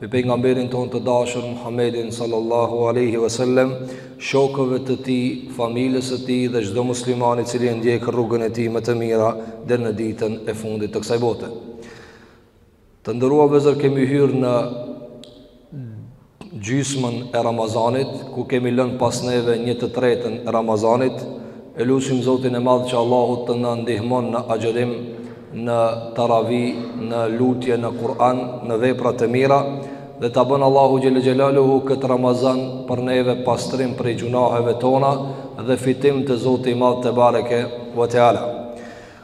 me pejgamberin tonë të dashur Muhammedin sallallahu alaihi wasallam, shokëve të tij, familjes së tij dhe çdo muslimani i cili e ndjek rrugën e tij me të mira deri në ditën e fundit të kësaj bote. Të ndërua vëllezër kemi hyrë në gjysmën e Ramazanit, ku kemi lënë pas neve një të tretën e Ramazanit, E lusim Zotin e Madh që Allahu të na ndihmon në agjërim, në taravi, në lutje, në Kur'an, në vepra të mira dhe ta bën Allahu xhel xhelaluhu kët Ramazan për neve pastrim prej gjynaheve tona dhe fitim të Zotit i Madh tebareke ve teala.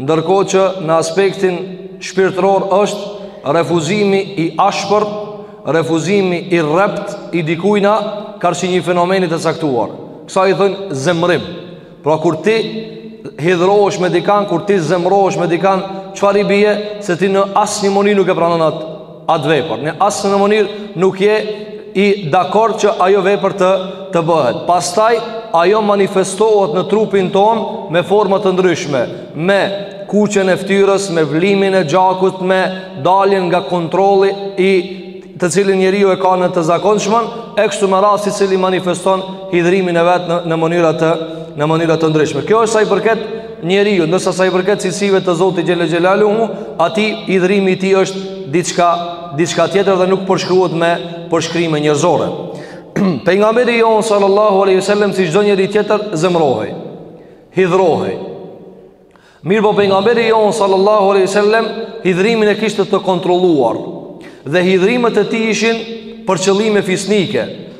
ndërkohë që në aspektin shpirtëror është refuzimi i ashpër, refuzimi i rreptë i dikujna karshi një fenomeni të caktuar. Kësaj i thonë zemrim. Pra kur ti hidhrohesh me dikan, kur ti zemrohesh me dikan, çfarë i bje se ti në asnjë mënyrë nuk e pranon atë? atë vepër. Në asnjë mënyrë nuk je i dakord që ajo vepër të, të bëhet. Pastaj, ajo manifestohet në trupin tonë me forma të ndryshme, me kuqjen e ftyrës, me vlimin e gjakut, me daljen nga kontrolli të cilin njeriu e ka në të zakonshmën, e kështu me radhë secili manifeston hidhrimin e vet në, në mënyra të, në mënyra të ndryshme. Kjo është sa i përket njeriu, ndërsa sa i përket cilësive të Zotit xhel xhelaluhu, aty hidhrimi i tij është diçka diçka tjetër dhe nuk përshkruhet me përshkrime njerëzore. Pejgamberi jonë sallallahu alaihi wasallam si çdo njeri tjetër zemrohej, hidhrohej. Mirëpo pejgamberi jonë sallallahu alaihi wasallam hidhrimin e kishte të kontrolluar dhe hidhrimet e tij ishin për qëllime fisnike,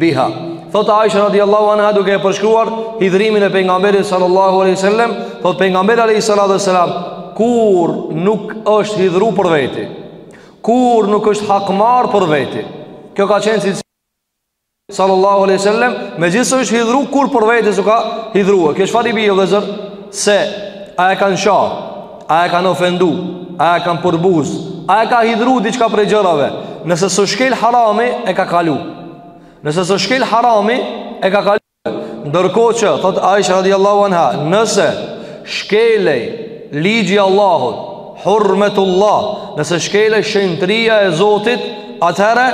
biha thotë Aisha radiallahu anha duke e përshkruar hidhrimin e pejgamberit sallallahu alaihi sallam thotë pejgamberi alaihi salatu wassalam kurrë nuk është hidhru për veti kurrë nuk është hakmarr për veti kjo ka qenë si sallallahu alaihi sallam megjithëse është hidhru kurrë për veti s'u ka hidhru e kjo çfarë i bje vëllezër se a e kanë sha A e kanë ofendu, a e kanë përbuz, a e ka hidhru diçka prej gjërave. Nëse s'u shkel harami, e ka kalu. Nëse s'u shkel harami, e ka kalu. Ndërkohë që, thotë Aisha radiallahu anha, nëse shkelej ligji i Allahut, hurmetullah, nëse shkelej shenjtëria e Zotit, atëherë,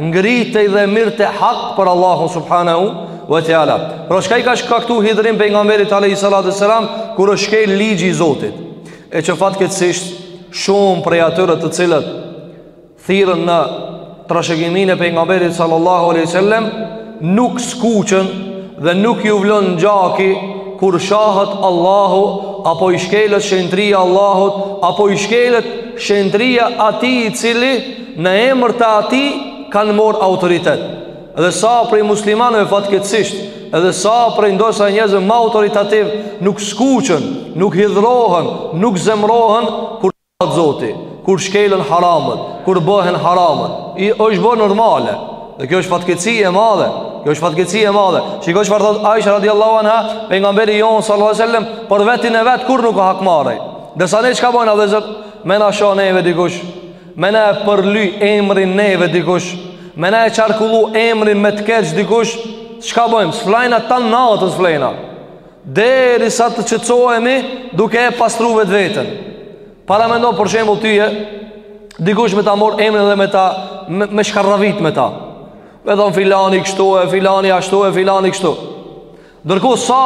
Ngritej dhe merrte hak për Allahun subhanahu wa taala. Pra çka i ka shkaktu hidhrim pejgamberit alayhi salatu selam kur është shkel ligji i Zotit. E që fatkeqësisht shumë prej atyre të cilët thirren në trashëgiminë e pejgamberit sallallahu alaihi wasallam nuk skuqen dhe nuk ju vlon gjaki kur shahet Allahu apo i shkelet shenjtëria Allahut apo i shkelet shenjtëria atij i cili në emër të atij kanë mor autoritet edhe sa prej muslimanëve fatkeqësisht edhe sa prej ndoshta njerëzve më autoritativ nuk skuqen, nuk hidhrohen, nuk zemrohen kur shahet Zoti, kur shkelen haramet, kur bëhen haramet. I është bërë normale. Dhe kjo është fatkeqësi e madhe. Kjo është fatkeqësi e madhe. Shiko çfarë thotë Aisha radhiyallahu anha, pejgamberi jonë sallallahu alaihi wasallam, për vetin e vet kurrë nuk u hakmarrë. Derisa ne çka bojna vllezër, me na sha neve dikush Me na e përly emrin neve dikush Me na e qarkullu emrin me të keq dikush Çka bojmë? S'flejna tan natën s'flejna Derisa të qetësohemi duke e pastru vetveten Paramendo për shembull tyje Dikush me ta mor emrin dhe me ta Me, me shkarravit me ta Me thonë filani kështu e filani ashtu e filani kështu Ndërkohë sa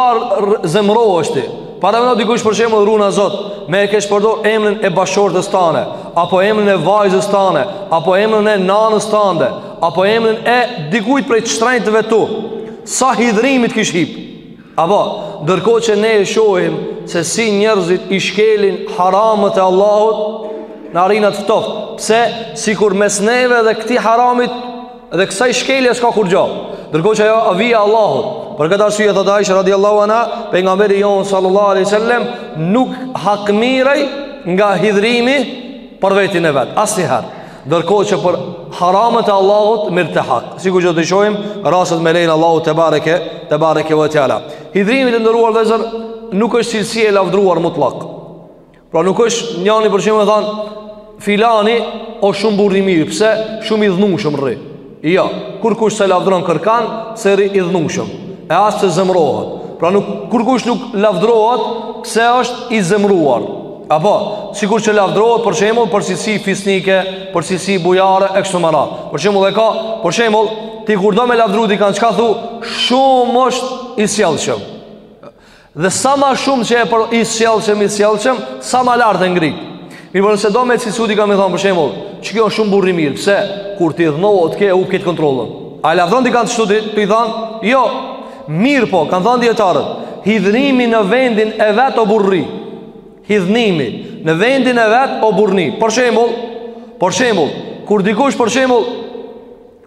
zemërohesh ti, paramendo dikush për shembull runa Zot, me e keqpërdor emrin e bashkëshortës tane, apo emrin e vajzës tane, apo emrin e nanës tande, apo emrin e dikujt prej të shtrenjtëve tu. Sa hidhrimi t'kish hip. Apo, ndërkohë që ne e shohim se si njerëzit i shkelin haramet e Allahut na rrina t'ftoftë. Pse, sikur mes neve dhe këtij haramit Dhe kësaj shkelje s'ka kurgjo Ndërkohë që ajo o vija e Allahut Për këtë arsye thotë Aisha radiallahu anha Pejgamberi jonë sallallahu alaihi sallem Nuk hakmirrej nga hidhrimi Për vetin e vet Asniherë Ndërkohë që për haramet e Allahut Mirrte hak Sikur që do t'i shohim Rastet me lejen e Allahut tebareke Tebareke ve teala Hidhrimi të nderuar vllezër Nuk është cilësi e lavdruar mutlak Pra nuk është njani për shembull me thanë, filani o shumë burrë i mirë, pse shumë idhnushëm rri. Jo, kurkush s'e lavdron kërkan, se rri idhnushëm, e as se zemrohet. Pra nuk, kurkush nuk lavdrohet, pse është i zemruar. Apo, sikur që lavdrohet për shembull, për cilësi fisnike, për cilësi bujare, e kështu me radhë. Për shembull e ka, për shembull, ti kur do me lavdru dikan, çka thu, shumë është i sjellshëm. Dhe sa ma shumë që o i sjellshëm, i sjellshëm, sa ma lart e ngrit. Mirëpo nëse do me cilësu dikan me thonë për shembull, që ky o shumë burrë i mirë, pse, kur t'idhnohet ky e hup këtë kontrollën. A e lavdron dikan shtu ti, tuj thonë, jo, mirëpo, kanë thonë dijetarët, hidhnimi në vendin e vet o burrni, hidhnimi në vendin e vet o burrni, për shembull, për shembull, kur dikush për shembull,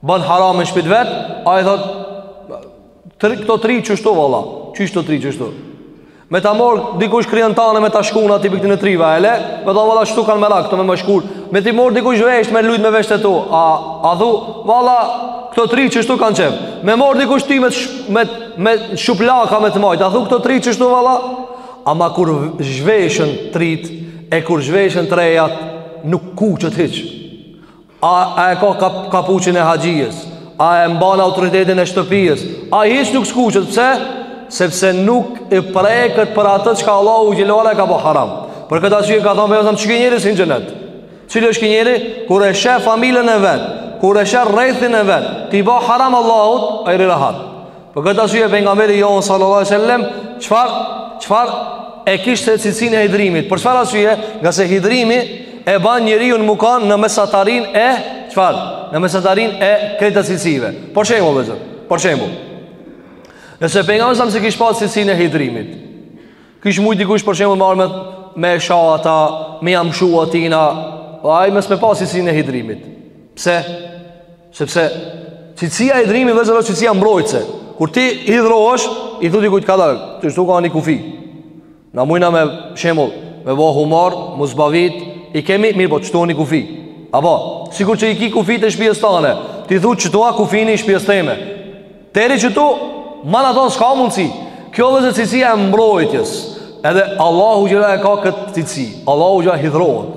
Bën haram në shpi t'vet, ai thotë t'ri këta t'ri qështu valla, qysh këta t'ri qështu. Me ta mor dikush kryen tane me ta shkun aty pikën e t'rive, me ta valla shtu kanë merak të më më shkurt. Me t'i mor dikush veshët me lujt me veshët e tu. A a thu valla këta t'ri qështu kanë qef. Me mor dikush ti me me me shuplaka me të majt. A thu këta t'ri qështu valla? Ama kur zhveshen t'rit e kur zhveshen t'rejat nuk kuqet hiç. A, a e ka kap, kapuçin e haxhijës A e mban autoritetin e shtëpijës Ai hiç nuk skuqet Pse? Sepse nuk i preket për atë çka Allahu xhele e ka bo haram Për këtë arsye ka thonë pejgamberi Që ky njeri s'hin n'xhenet Cili është ky njeri? Kur e sheh familjen e vet Kur e sheh rrethin e vet Tuj ba haram Allahut Ai rri rahat Për këtë arsye pejgamberi jon sallallahu alaihi wasallam çfar çfar e kishte cilësinë e hidhrimit. Për çfarë arsye? Ngase hidhrimi e ban njeriun me kan në mesatarinë e çfar? Në mesatarinë e krejt cilësive. Për shembull, vllezër, për shembull. Nëse pejgamberi sallam s'e kish pas cilësinë e hidhrimit. Kish mujt dikush për shembull m'ardh me e sha ta, me ja mshu atina, po ai mos me pas cilësinë e hidhrimit. Pse? Sepse cilësia e hidhrimit vllezër është cilësia mbrojtëse. Kur ti hidhrohesh, i thu dikujt kadalë ti, qtu ka ni kufi. Na mujna me shembull, me bo humor, m'u zbavit, i kemi mirëpo qtu ni kufi. Apo, sikur që i ki kufijt e shpisë tane, ti thu qtu a kufini i shpisë teme. Deri qëtu, ma n'atë anë s'ka mundësi. Kjo vllezër cilësia e mbrojtjes. Edhe Allahu xhele e ka këtë cilësi. Allahu xhele hidhrohet.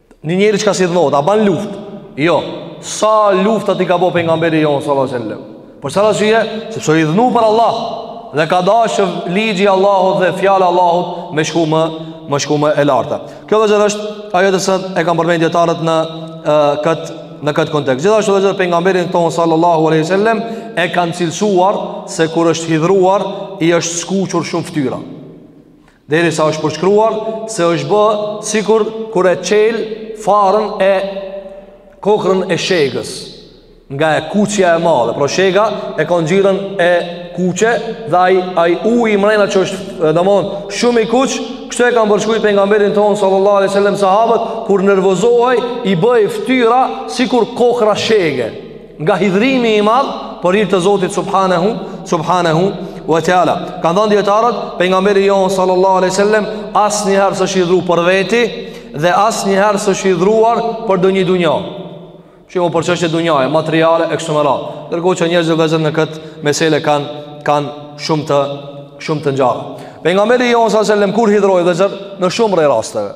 Një njeri çka s'idhnohet, a ban luftë? Jo, sa lufta i ka bo pejgamberi jon sallallahu alaihi wasallam. Për ça arsye, sepse o idhnu për Allah, dhe ka dasht ligji i Allahut dhe fjala e Allahut me shku më, me shku më e larta. Kjo vllezër është, ajo dhe sëtë e kanë përmend dijetarët në këtë në këtë kontekst. Gjithashtu edhe pejgamberin ton sallallahu alaihi wasallam e kanë cilësuar se kur është hidhëruar i është skuqur shumë fytyra. Derisa është përshkruar se është bë sikur kur e çel farën e kokrrën e shegës nga e kuqja e madhe. Pra shega e ka ngjyrën e kuqe dhe ai ai uji i mrena që është domthon shumë i kuq, kështu e kanë përshkruar pejgamberin ton sallallahu alaihi wasallam sahabët kur nervozohej i bëhej fytyra sikur kokrra shege. Nga hidhrimi i madh për hir të Zotit subhanahu subhanahu wa taala. Kan thanë dijetarët pejgamberi jon sallallahu alaihi wasallam asnjëherë s'është hidhru për veti dhe asnjëherë s'është hidhru për ndonjë dunja. Që u për çështje dunjaje, materiale e kështu me radhë. Ndërkohë që njerëzit vllezër në këtë mesele kanë kanë shumë të shumë të ngjarë. Pejgamberi jon sallallahu alaihi wasallam kur hidhrohej vllezër në shumë prej rasteve.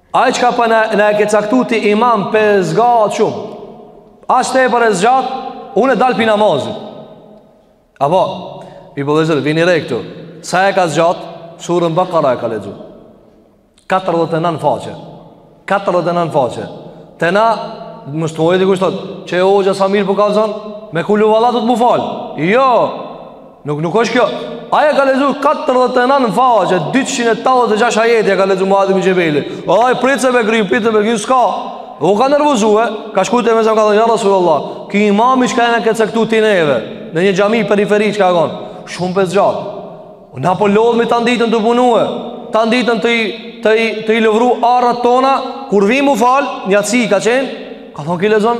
Ai çka po na na e ke caktu ti imam pe zgat shumë. Aq tepër e zgat, unë dal pi namazit. Apo, i po vllezër, vini re këtu. Sa e ka zgjat, surën Bakara e ka lexu. 49 faqe. 49 faqe. Te na mos të menojë dikush thotë, "Qe hoxha sa mirë po kallzon, me kulhuvalla do të m'u fal." Jo. Nuk nuk është kjo. Ai ja ka lexu 49 faqe, 286 ajete i ka lexu Muadh ibni Xhebeli. O, e prit se pe kryn, prit se pe kryn, s'ka. U ka nervozue, ka shku te Pejgamberi, ka thonë, ja Rasulullah, ky imami që ka e në këtë këtu te neve, në një xhami periferi që ka konë, shumë pe zgjat. O, na po lodhmi tan ditën tu punue, tan ditën tu i, tu i, tu i lëvru arat tona, kur vim m'u falë, jaci ka qenë, ka thonë, ky lexon,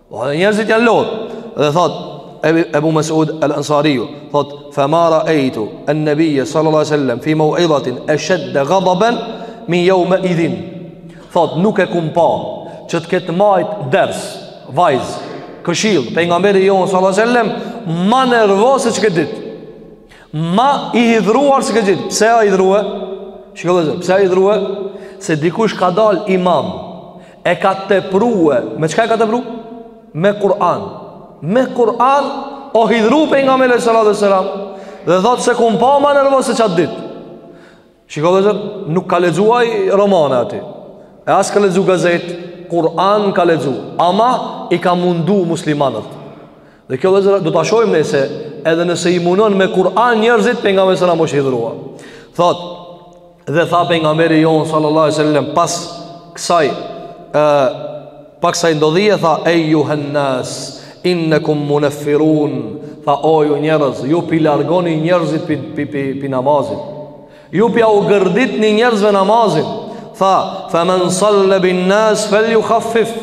Dhe dhe njerëzit janë lodh Dhe thot Ebu Mesud El Ansariu Thot Fe ma raejtu en nebije sallallahu sallam Fi meuidhatin eshedde gadaben min jeumi idhin Thot nuk e kum pa Që të ketë majt ders Vaz Këshillë Pejgamberi jonë sallallahu sallam Ma nervoz se që këtë dit Ma i hidhruar se këtë dit Pse a hidhrue Shiko vllezër Pse a hidhrue Se dikush ka dal imam e ka teprue me çka e ka tepru me Kur'an me Kur'an o hidhru Pejgamberi alejhi salatu selam dhe thotë s'e kum pa ma nervoz se qatë dit shiko vllezër nuk ka lexuar romane aty e as ka lexu gazetë Kur'an ka lexu ama i ka mundu muslimanët dhe kjo vllezër do ta shohim ne se edhe nëse i munon me Kur'an njerëzit Pejgamberi alejhi selam osht hidhrua thotë dhe tha Pejgamberi jonë sallallahu sallam pas kësaj e, pas kësaj ndodhie tha ejjuhennas innekum munefirun tha o ju njerëz ju p'i largoni njerëzit pi, pi, pi, pi namazin ju p'jau gërditni njerëzve namazin tha fe men salla bin nas fel juhafif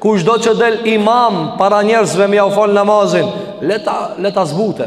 kushdo që del imam para njerëzve me jau fal namazin le ta, le ta zbute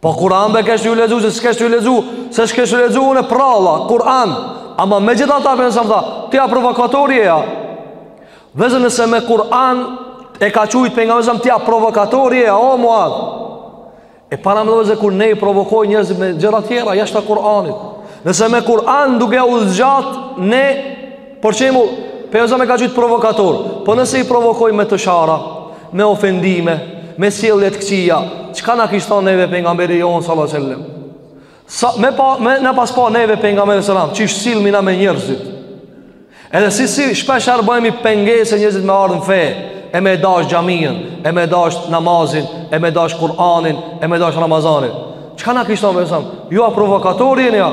Po Kur'an be kesh tu ju lexu se s'kesh tu ju lexu, se s'kesh tu lexu unë prralla Kur'an. Ama megjithatë Pejgamberi alejhi selam tha Ti a provokator je a Vllezër nëse me Kur'an E ka qujtë Pejgamberi alejhi selam Ti a provokator je a O Muadh E paramendo kur ne i provokojmë njerëzit me gjëra tjera Jashta Kur'anit Nëse me Kur'an duke ua zgjat Ne Për shembull, Pejgamberi alejhi selam e ka qujtë provokator Po nëse i provokojmë me të shara Me ofendime Me sjellje të këqija Çka na kish thonë neve Pejgamberi jonë sallallahu selem Sa, me, pa, me na pas pa neve Pejgamberi alejhi selam Qysh sillmi na me njerëzit Edhe si si shpeshherë bëhemi pengesë e njerëzit me ardh n'fe E me dash xhaminë E me dash namazin E me dash Kur'anin E me dash ramazanin Çka na kish thonë Pejgamberi alejhi selam Ju a provokator jeni a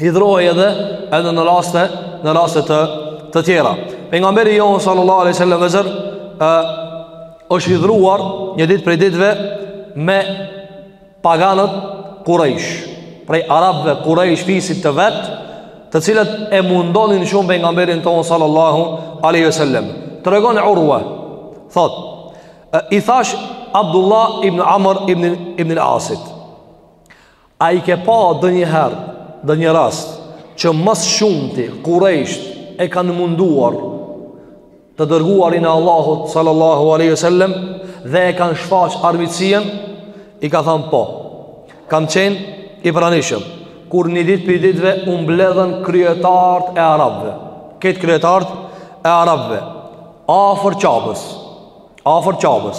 hidhrohej edhe edhe në raste në raste të të tjera. Pejgamberi jon sallallahu alaihi wasallam vllezër është hidhruar një ditë prej ditëve me paganët Kurejsh, prej arabëve Kurejsh fisit të vet, të cilët e mundonin shumë pejgamberin ton sallallahu alaihi wasallam. Tregon Urwa, thot, i thash Abdullah ibn Amr ibn ibn al-Asit. A i ke pa ndonjëherë ndonjë rast që më së shumti kurejshët e kanë munduar të dërguarin e Allahut sallallahu alaihi wasallam dhe e kanë shfaq armiqësinë? I ka thënë po. Kam qenë i pranishëm kur një ditë prej ditëve u mbledhën kryetarët e arabëve. Këtë kryetarët e arabëve afër Qabës, afër Qabës.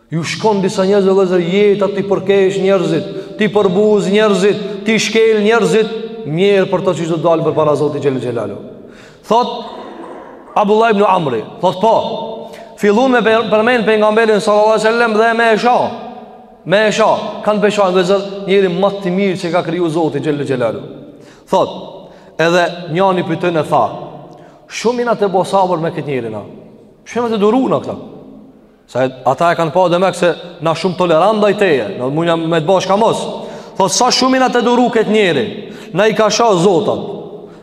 Ju shkon disa njerëzve vllezër jeta t'i përqesh njerëzit, t'i përbuz njerëzit, t'i shkel njerëzit, mjerë për ta qysh do dalë përpara Zotit Xhele Xhelaluhu. Thot, Abdullah ibn Amri, thot po, fillun me përmen Pejgamberin sallallahu alaihi wasallam dhe me e sha, me e sha, kan pe shajnë vllezër njerin më të mirë që ka kriju Zoti Xhele Xhelaluhu. Thot, edhe njani prej tyne tha, shumë jena tu bo sabër me këtë njeri na, shumë jena tu duru na këta, Se ata e kanë pa demek se na shumë tolerant ndaj teje, në dhe mundja me të bash ka mos. Thot, sa shumë jena tu duru këtë njeri, na i ka sha zotat,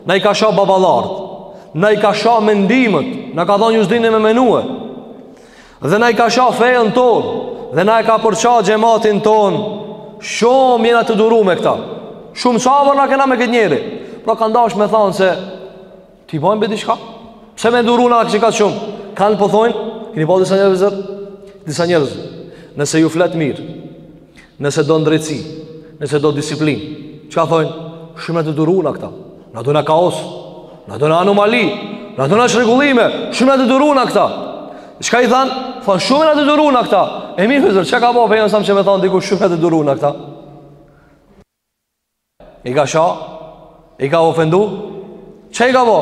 na i ka sha baballart, na i ka sha mendimët, na ka thonë ju s'dini me menue, dhe na i ka sha fejën tonë, dhe na e ka përça xhematin tonë, shumë jena tu duru me këta. Shumë sabër na kena me këtë njeri. Pra ka dash me thonë se T'i bojmë be diçka? Pse me duru na kaq shumë? Kan po thonë, keni pa disa njerëz? Disa njerëz. Nëse ju flet mirë, nëse do drejtësi, nëse do disiplin, çka thonë? Shumë jena tu duru na këta. Na dona kaos, na dona anomali, na dona çrregullime, shumë jena tu duru na këta. Çka i thanë? Thonë, shumë jena tu duru na këta. E mirë, çka ka bo Pejgamberi alaihi salam që me thonë, dikush shumë jena tu duru na këta. I ka sha I ka ofendu Çka i ka bo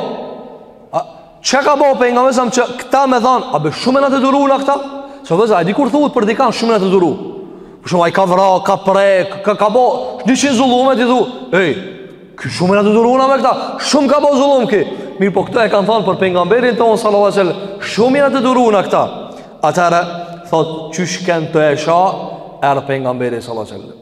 Çka ka bo Pejgamberi alaihi salam që këta me than A be shumë jena tu duru na këta Se vllezër a di kur thuhet për dikan shumë jena tu duru Për shembull ai ka vra, ka pre, ka, ka bo Njëqind zullume ti thu Ej, ky shumë jena tu duru na me këta Shumë ka bo zullume ky Mirëpo këta e kanë than për Pejgamberin tonë sallallahu alaihi wasallam Shumë jena tu duru na këta Atëherë, thot, qysh kenë tu e sha Erdh Pejgamberi sallallahu alaihi wasallam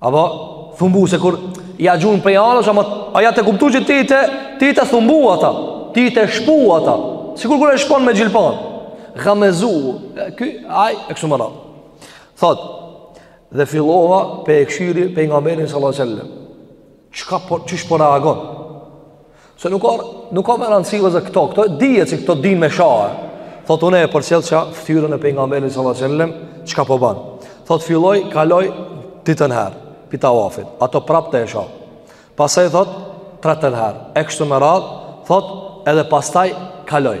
Apo thumbu se kur ja gjun prej anës, ama aja të kuptu që ti të, ti je tu thumbu ata, ti je tu shpu ata, sikur kur e shpon me gjilpan, gamezuhu, ky, aj, e kështu me radh. Thot, dhe fillova pe e kshyri pejgamberin sallallahu alejhi ve sellem. Çka po, qysh po reagon? Se nuk ka nuk ka më rëndësi ose këto, këto dihet se këto din me sha. Thot unë e përcjell ça fytyrën e pejgamberit sallallahu alajhi wasallam, çka po bën. Thot filloj, kaloj dytën herë, pi tavafit. Ato prapë tu e sha. Pastaj thot tretën herë, e kështu me radh, thot edhe pastaj kaloj.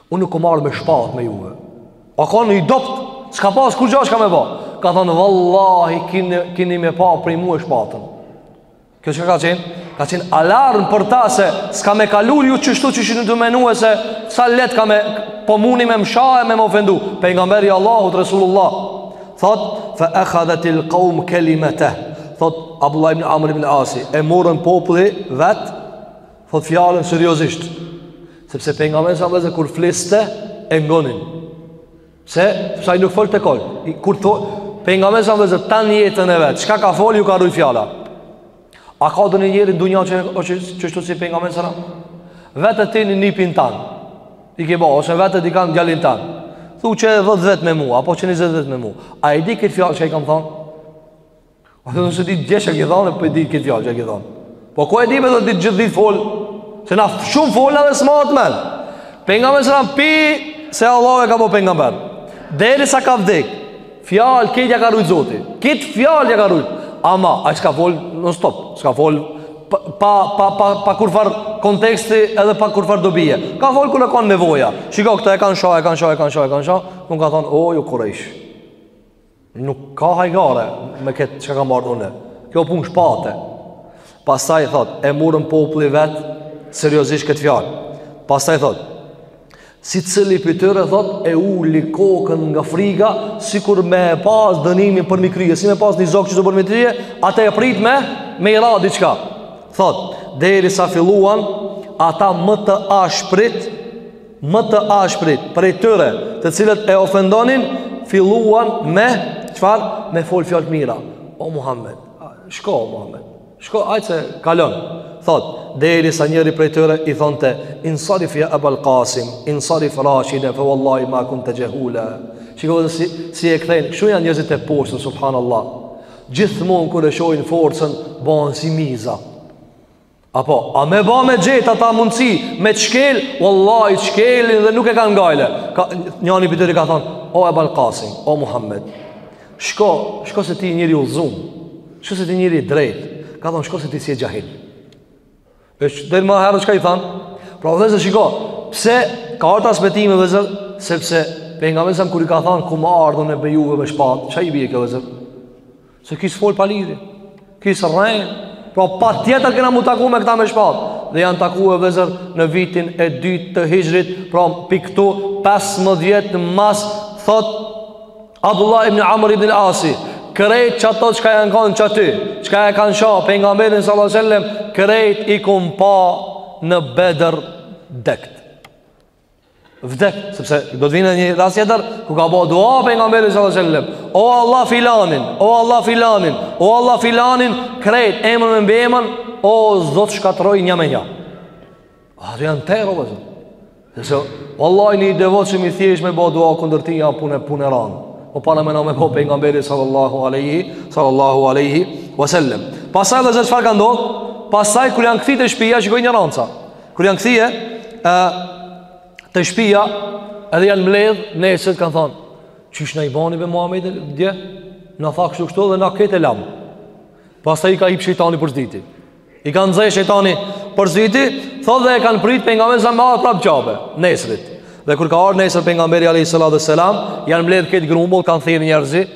Unë nuk kom ardhë me shpatë me juve. A kanë i dobt, s'ka pas kurgja çka me ba. Ka thonë, vallahi, kini, kini me pa prej mue shpatën. Kjo çka ka qenë? Ka qenë alarm për ta se s'ka me kalu ju qështu qysh jini tu menu e se sa leht ka me po muni me m'sha e me më ofendu. Pejgamberi i Allahut, Resulullah, thot, fa ekhadhetil kaum kelimeteh, thot, Abdullah ibn Amr ibn Asi, e morën populli vetë, Thot fjalën seriozisht. Sepse pejgamberi sallallahu alejhi ve sellem kur fliste e ngonin. Sepse ai nuk folte kot. I kur thot pejgamberi sallallahu alejhi ve sellem tan jetën e vet, çka ka fol ju ka rujt fjala. A ka ndonjë njeri n'dunja që është qështu si pejgamberi sa? Vete ti nipin tan. I ke ba ose vete ti kanë djalin tan. Thu qe dhetë vjet me mua, apo qe njëzet vjet me mua. A e di këtë fjalë që i kam thonë? A thu nëse ditë dje çka ke thanë, po di këtë fjalë që ke thanë. Po ku e di me të ditë gjithë ditë folë? Se na shumë folë dhe s'majmë n'men. Pejgamberi sallallahu alejhi ve sellem pi se Allahu e ka ba pejgamber. Derisa ka vdekë, fjalët krejt ja ka rujtë Zoti. Krejt fjalët ja ka rujtë. Ama, ai s'ka folë non stop, s'ka folë pa, pa, pa, pa, pa kurfarë konteksti edhe pa kurfarë dobije. Ka folë kur a kanë nevoja. Shiko, këta e kanë sha, e kanë sha, e kanë sha, e kanë sha. Nuk ka thonë, o, ju kurejsh. Nuk ka hajgare me këtë që kam ardhë une. Kjo pun shpate. Pastaj thot, e murën populli vetë, seriosisht këtë fjalë. Pastaj thot, secili pi tyre thot, e uli kokën nga friga, sikur me pas dënimin përmi krye, si me pas një zokë qëtu përmi krye, a tu e prit me, me i ra diçka. Thot, derisa filluan, ata më të ashprit, më të ashprit prej tyre, të cilët e ofendonin, filluan me çfarë? Me fol fjalë t'mira. O Muhammed, shko o Muhammed. Shko hajt se kalon. Thot, derisa njëri prej tyre i thonte, "Insarif ya Abul Qasim, insarif Rashida, fa wallahi ma kunta jahula." Shiko si si e kthejnë, kështu janë njerëzit e poshtër, subhanallah. Gjithmonë kur e shohin forcën, bëhen si miza. Apo, a me ba me gjet ata mundësi me të shkel, vallahi shkelin dhe nuk e kanë gajle. Ka, njani prej tyre ka thonë, o Ebal Kasim, o Muhammed, shko, shko se ti njeri i udhëzum, shko se ti njeri i drejtë, ka thonë, shko se ti s'je xhahil. E që, deri ma herët çka i thonë, pra vëllezër shiko, pse ka ardhë respektimi vëllezër, sepse Pejgamberi a.s. kur i ka thonë, kum ardh unë te juve me shpatë, çka i bje kjo vëllezër? Se ky s'fol pa lidhje. Ky s'rren. Pra patjetër kena mu taku me këta me shpatë. Dhe janë taku vëllezër në vitin e dytë të hixhrit. Pra pi këtu 15 vjet mas. Thot Abdullah ibn Amr ibn Asi. Krejt qato çka janë kanë qaty. Çka e kanë sha. Pejgamberin sallallahu alejhi ve sellem. Krejt i kum pa në Bedër dekt. Vdek, sepse do të vijë një rast tjetër ku ka ba dua Pejgamberi sallallahu alaihi wasallam. O Allah filanin, o Allah filanin, o Allah filanin, krejt emën me emën, o Zot shkatërroji një me një. A do janë tërë o vëllezër? Sepse vallahi një i devotshëm i thjeshtë me ba dua kundër teje a punë, punë e randë. Po paramendo me ba Pejgamberi sallallahu alaihi sallallahu alaihi wasallam. Pastaj edhe çfarë ka ndodhur? Pastaj kur janë kthy në shtëpi, ja shikoj injoranca. Kur janë kthy te shpia Edhe janë mledh Nesrit kanë thonë Qysh na e bani be Muhammedi Dje na tha kështu kështu dhe na këte e lam Pastaj i ka hip shejtani përsëdyti I ka nxe shejtani përsëdyti Thot dhe e kanë prit Pejgamberin me ardhë prap Qabe nesrit Dhe kur ka ardhë nesër Pejgamberi a.s. Janë mledh këta grumbull Kanë thirë njerëzit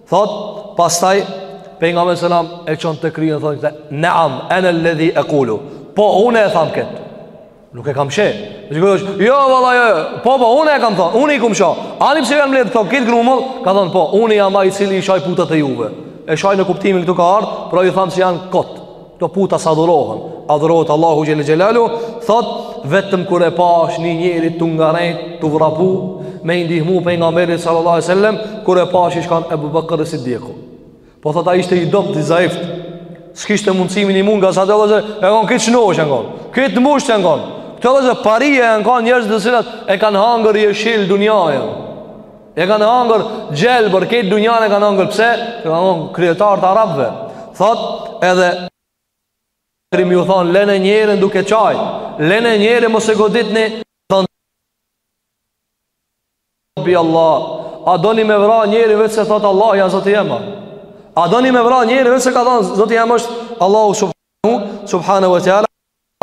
Thot, pastaj Pejgamberi a.s. e çon kryen Thot, këta, naam, ene ledhi ekulu Po, une e tham këtë Nuk e ka mshehë Jo, valla, jo, jo, po, po, une e kam thon Une i kum sha Ani pse janë mledh, thot, këta grumull Ka thon, po, une jam ai i cili i shaj putat e juve E shaj në kuptimin këtu ka ardhë Pra i tham se janë kot Këto puta s'adhurohen, adhurohet Allahu Xhel-le Xhelaluhu, thot, vetëm kur e pashë një njeri tu ngarend, tu vrapu, me i ndihmu Pejgamberit sallallahu alejhi ve sellem, kur e pashë ish kan Ebu Bekër Es-Siddiku. Po thot, ai ishte i dobët, i zaift, s'kishte mundësi me i mund, ngase ata, vëllezër, janë kanë të shnosh, janë kanë të mbush, janë kanë këta vëllezër, pari, janë kanë njerëz të cilët e kanë hangër jeshil dunjanë. E kanë hangër gjelbër, këtë dunjan e kanë hangër, pse? Janë kanë kryetarët e arabëve. Thot, Ebu Bekri ju thonë, lene njerin duke qaj, lene njerin mos e goditni, thonë, bi Allah, a doni me vra njerin veç se thot Allahu a Zoti jem. A doni me vra njerin veç se ka thonë, Zoti jem është Allahu subhanu, subhanehu ve teala,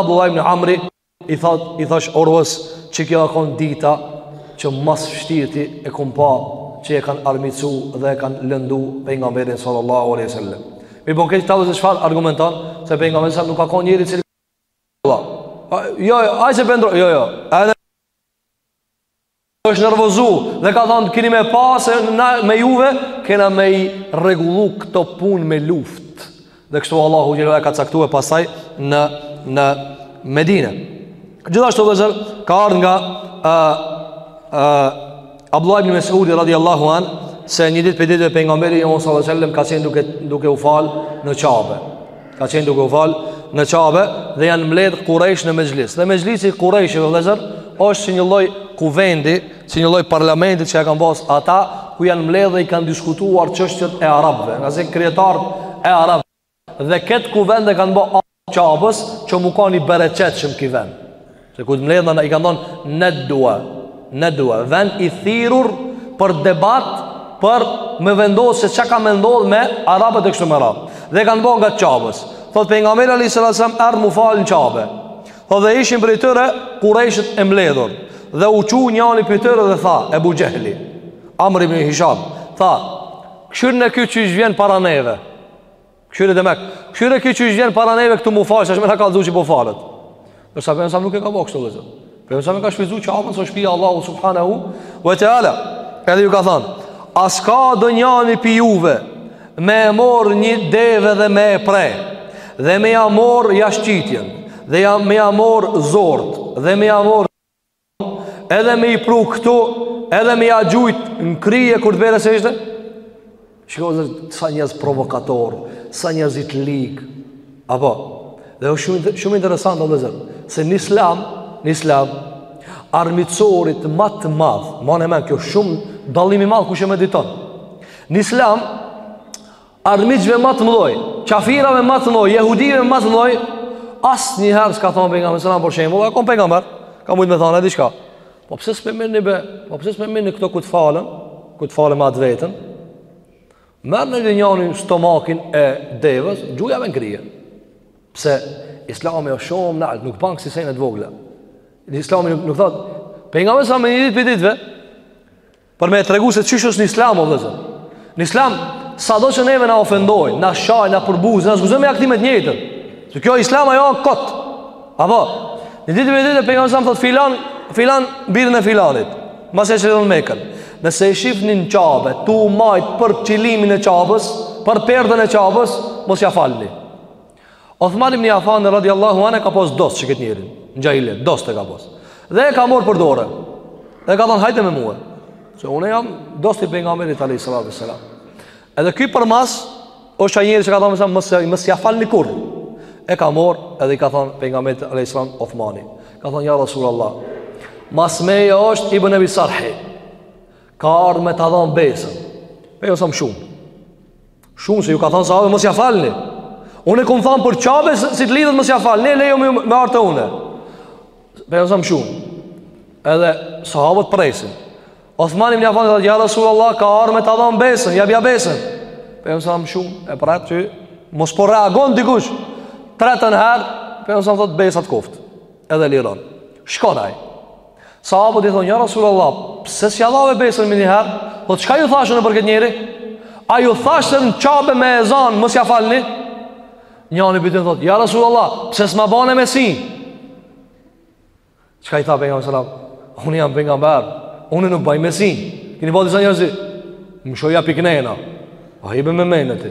Abdullah ibn Amri, I tha, i thash Urves që kjo ka qenë dita që ma s'shtirti e kum pa që e kanë armiqsu dhe e kanë lëndu pejgamberin sallallahu alaihi wasallam. Mi po keq tallë se çfarë argumenton se pejgamberi sa nuk ka qenë njeri që Allah. Jo, jo, ai se pendro. Jo, jo. Edhe është nervozu dhe ka thonë keni me pa se me juve kena me i rregullu këto punë me luftë. Dhe kështu Allahu xhele ve ala e ka caktu pastaj në në Medinë. Gjithashtu vëllezër ka ardhur nga ë ë Abdullah ibn Mes'udi radiallahu an se një ditë prej ditëve pejgamberi sallallahu alaihi wasallam ka qenë duke duke u fal në Qabe. ka qenë duke u fal në Qabe dhe janë mbledh kurejsh në mexhlis. Dhe mexhlisi i kurejshëve vëllezër është si një lloj kuvendi, si një lloj parlamenti që e kanë pas ata ku janë mbledh dhe i kanë diskutuar çështjet e arabëve, ngase kryetarët e arabëve dhe kët kuvend e kanë bo ngat Qabës që m'u kanë i bereqetshëm ky vend. Se ku të mbledhen i kanë thonë nedua, nedua, vend i thirrur për debat për me vendosë se çka ka me ndodhë me arabët e kështu me radhë. Dhe e kanë bo ngat Qabës. Thot pejgamberi alejhi salatu selam erdh m'u falë në Qabe. Thot dhe ishin prej tyre kurejshët e mbledhur. Dhe u çu njani prej tyre dhe tha, Ebu Xhehli, Amr ibni Hisham, tha, kshyrne ky qysh vjen para neve, Kshyre demek kshyre ky qysh vjen para neve këtu m'u falë sa me na kallzu që po falet Nërsa pejgamberi selam nuk e ka bo kështu vëllezër Pejgamberi selam e ka shfrytëzu Qaben se o shpia e Allahut subhanahu ve teala Edhe ju ka thanë A s'ka donjani pi juve Me e morr një deve dhe me e pre Dhe me ja morr jashtëqitjen Dhe ja, me ja morr zorrt Dhe me ja morr edhe me i pru këtu, edhe me ja gjujt në krye kur të bjerë sexhde? Shiko sa njerëz provokator, sa njerëz të lig, apo, dhe është shumë, shumë interesant, vëllezër, se në islam, në islam, armiqsorit ma të madh, mane n'men, kjo shumë dallim i madh kush e mediton. Në islam, Armiqve ma të mëdhoj, qafirave ma të mëdhoj, jehudive ma të mëdhoj, asnjëherë s'ka thonë pejgamberi selam për shembull, a kon pejgamber, ka mujtë me thonë diçka. Po pse s'pe mirrni be, po pse s'pe mirrni këto kur t'falen, kur t'falen ma të vetën, merrne donjanin stomakin e devës, gjujave në krye. Pse islami o shumë nalt nuk ban kësi sene t'vogla. Islami nuk, nuk thotë, pejgamberi selam një ditë pi ditëve, Për me e tregu se qysh është në islam o vëllezër Në islam Sado që neve na ofendojn Na shajn, na përbuzin Na s'guxojm me ja kthy me t'njëjtën Se kjo islam a jo kot Apo Një ditë pi ditëve pejgamberi selam thot filan Filan birin e filanit Masi e çliron Mekën Nëse e shifni në Qabe Tu majtë për qilimin e Qabës Për perden e Qabës Mos ja falni Othman ibn Affan radhiyallahu anhu ka pas dost qikët njeri, në xhahilije, dost e ka pas. Dhe e ka marr për dore. Dhe ka thënë hajde me mua. Se unë jam dosti i pejgamberit alayhis salam. Edhe ky përmas është ai njeri që ka thënë se mos mos ia falni kurr. E ka marr edhe i ka thënë pejgamberit alayhis salam Othmani. Ka thënë ja Rasulullah. Mas meje është Ibn Abi Sarhi. Ka ardhur me ta dhënë besën. Pejgamberi alayhis salam shun. Shun se ju ka thënë sahabëve mos ja falni. Unë kum thënë për Qabe si të lidhet mos ja falni, le jo me, me ardh te unë. Pejgamberi alayhis salam shun. Edhe sahabët presin. Othman ibn Affan ja Rasulullah ka ardh me ta dhon besën, jepja besën. Pejgamberi alayhis salam shun, e pret mos po reagon dikush. Tretën herë, pejgamberi thot besa t'koft. Edhe liron. Shkon ai. Sahabët i thonë, ja Rasul Allah, pse s'ja dhave besën menjëherë, thot çka ju thash unë për këtë njeri? A ju thash n'Qabe me e zanë, mos ja falni? Njani prej tyne thotë, ja Rasul Allah, pse s'ma bane me sy? Çka i tha pejgamberi alayhis salam? Unë jam pejgamber, unë nuk baj me sy. Keni pa disa njerëz, mshoja piknejna, a i bje me men ti.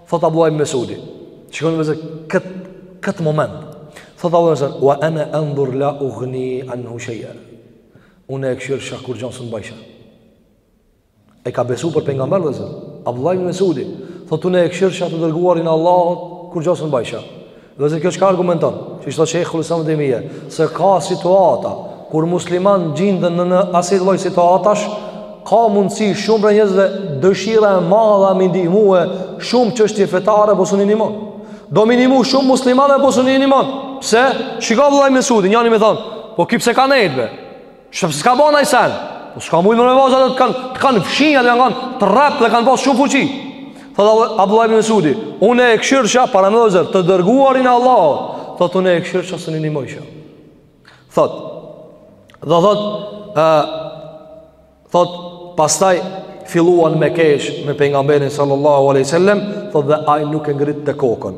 Thot Abdullah ibn Mesudi, shikoni vëllezër kët kët moment. Thot Abdullah ibn Mesudi, "Wa ana anzur la ughni anhu shay'a." Unë e kqyrsha kurgjo sun bajsha. E ka besu për pejgamberin vëllezër. Abdullah ibn Mesudi, thot unë e kqyrsha të dërguarin e Allahut kurgjo sun bajsha. Vëllezër kjo çka argumenton, siç thotë shejhul islam ibn Tejmije, se ka situata, kur muslimanët gjinden në në asi lloj situatash, ka mundësi shumë prej njerëzve dëshira e madhe m'i ndihmu shumë çështje fetare po sun i ndihmon. Do m'i ndihmu shumë muslimanë po sun i ndihmon. Pse? Shiko Abdullah ibn Mesudin, njani me thonë, po ky pse ka nejtë be? Pse s'ka bërë naj sen? Po s'ka mujtë more vëllezër ata kanë, ata kanë fshinja dhe kanë kanë të rreptë dhe kanë pasë shumë fuqi. Thot Abdullah ibn Mesudi, unë e kqyrsha pra more vëllezër të dërguarin e Allahut, thot unë e kqyrsha sun i ndihmojsha. Thot, dhe thot, e, thot, pastaj filluan me kesh me pejgamberin sallallahu aleyhi sallem, thot dhe ai nuk e ngritte kokën.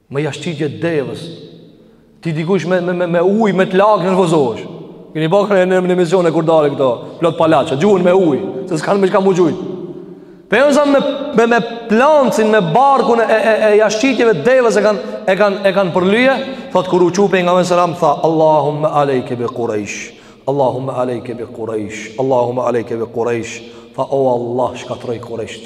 Me jashtëqitje deves. Ty dikush me me me ujë, me të lagë nervozohesh. Keni pa në në emisione kur dalin këto, plot palaço, gjuhen me ujë, se s'kan me çka m'u gjujt. Pejgamberin me me me plancin me barkun e e e jashtëqitjeve të deves e kanë e kanë e kanë përlye, thot kur u çu pejgamberi alayhis salam tha Allahumma alejke bi Quraysh. Allahumma alejke bi Quraysh. Allahumma alejke bi Quraysh. Tha o Allah shkatrroj Qurayshët.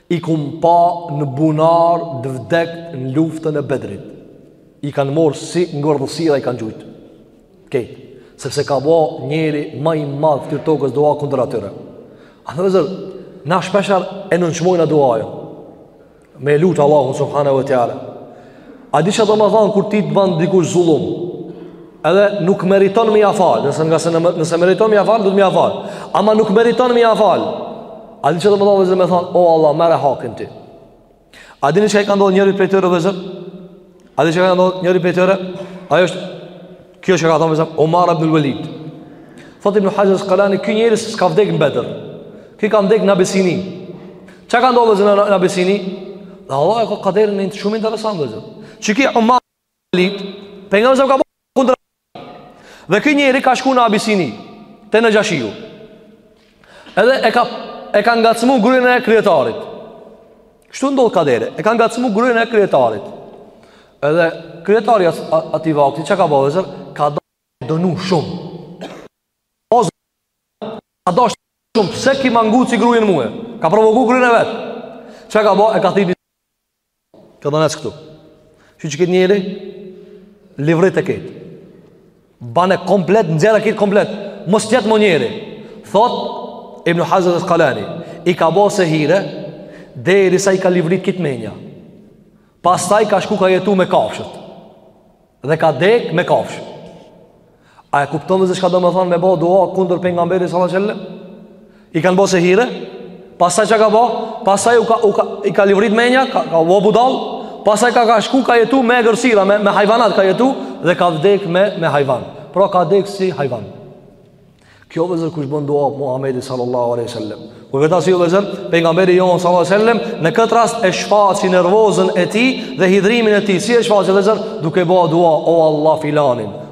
I kum pa në bunar të vdek në luftën e bedrit. I kanë morë si ngordhësira i kanë gjujtë. Krejt. Sepse ka bo njeri ma i madh n'ftyrë t'tokës dua kundër atyre. A vëllezër, na shpeshherë e nënçmojna duanë. Me lutë Allahun subhanehu ve teala. A di çka do me thanë kur ti të ban dikush zullum Edhe nuk meriton me ja falë Nëse, ngase në, nëse meriton me ja falë, duhet me ja falë Ama nuk meriton me ja falë A di çka do me thanë vëllezër me thanë O Allah, merre hakin ti A dini çka i ka ndodh njërit prej tyre vëllezër A di çka i ka ndodh njërit prej tyre Ajo është Kjo që ka thonë vëllezër Umara ibn Walid. Thotë Ibn Hajar al-Asqalani, ky njeri s'ka vdek në Bedër. Ky ka vdek në Abisini. Çka ka ndodh vëllezër në Abisini? Dhe Allahu e ka kaderin shumë interesant vëllezër. Që ky Umara ibn Walid, pejgamberi alejhi selam ka bo kundra. Dhe ky njeri ka shku në Abisini, te Nexhashiu. Edhe e ka, e ka ngacmu grujën e kryetarit. Kështu ndodh kaderi. E ka ngacmu gruën e kryetarit. Edhe kryetari i atij vakti çka ka ba vëllezër, ka dënu shumë. Ose a dosh shumë pse ky ma nguci gruën mua. Ka provoku gruën e vet. Çka ka ba e ka thënë Ka dhënë as këtu. Që që këtë njeri, livrite këtë. Bane komplet, nxjerre kit komplet Mos t'jetë mo njeri Thot Ibn Haxher el Askalani I ka bo sehire derisa i ka livrit këtij menja Pastaj ka shku ka jetu me kafshët Dhe ka dek me kafshët A e kupton vëllezër çka do me thonë me bo dua kundër pejgamberi sallallahu alejhi selem I kanë bo sehire Pastaj çka ka bo Pastaj u ka, u ka, i ka livrit menja Ka, ka bo budall Pastaj ka ka shku ka jetu me egërsira me, me hajvanat ka jetu Dhe ka vdek me, me hajvan Pra ka vdek si hajvan Kjo vëllezër kush bën dua Muhammedi sallallahu aleyhi sallam Për këtë arsye vëllezër Pejgamberi jonë sallallahu aleyhi sallam Në këtë rast e shfaqi nervozën e tij Dhe hidhrimin e tij Si e shfaqi vëllezër Duke bo dua O Allah filanin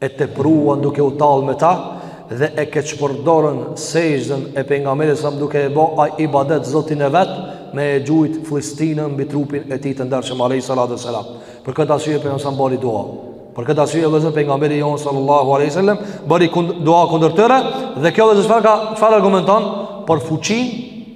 e tepruan duke u tallë me ta dhe e keqpërdorën sexhden e pejgamberit sa duke e bo ai ibadet Zotin e vet me e gjujt fëlliqështinën mbi trupin e tij të ndershëm alayhi salatu selam. Për këtë arsye pejgamberi sa bëri dua. Për këtë arsye vëllezër pejgamberi jon sallallahu alaihi wasallam bëri kund, dua kundër tyre dhe kjo vëllezër çfarë ka çfarë argumenton për fuqinë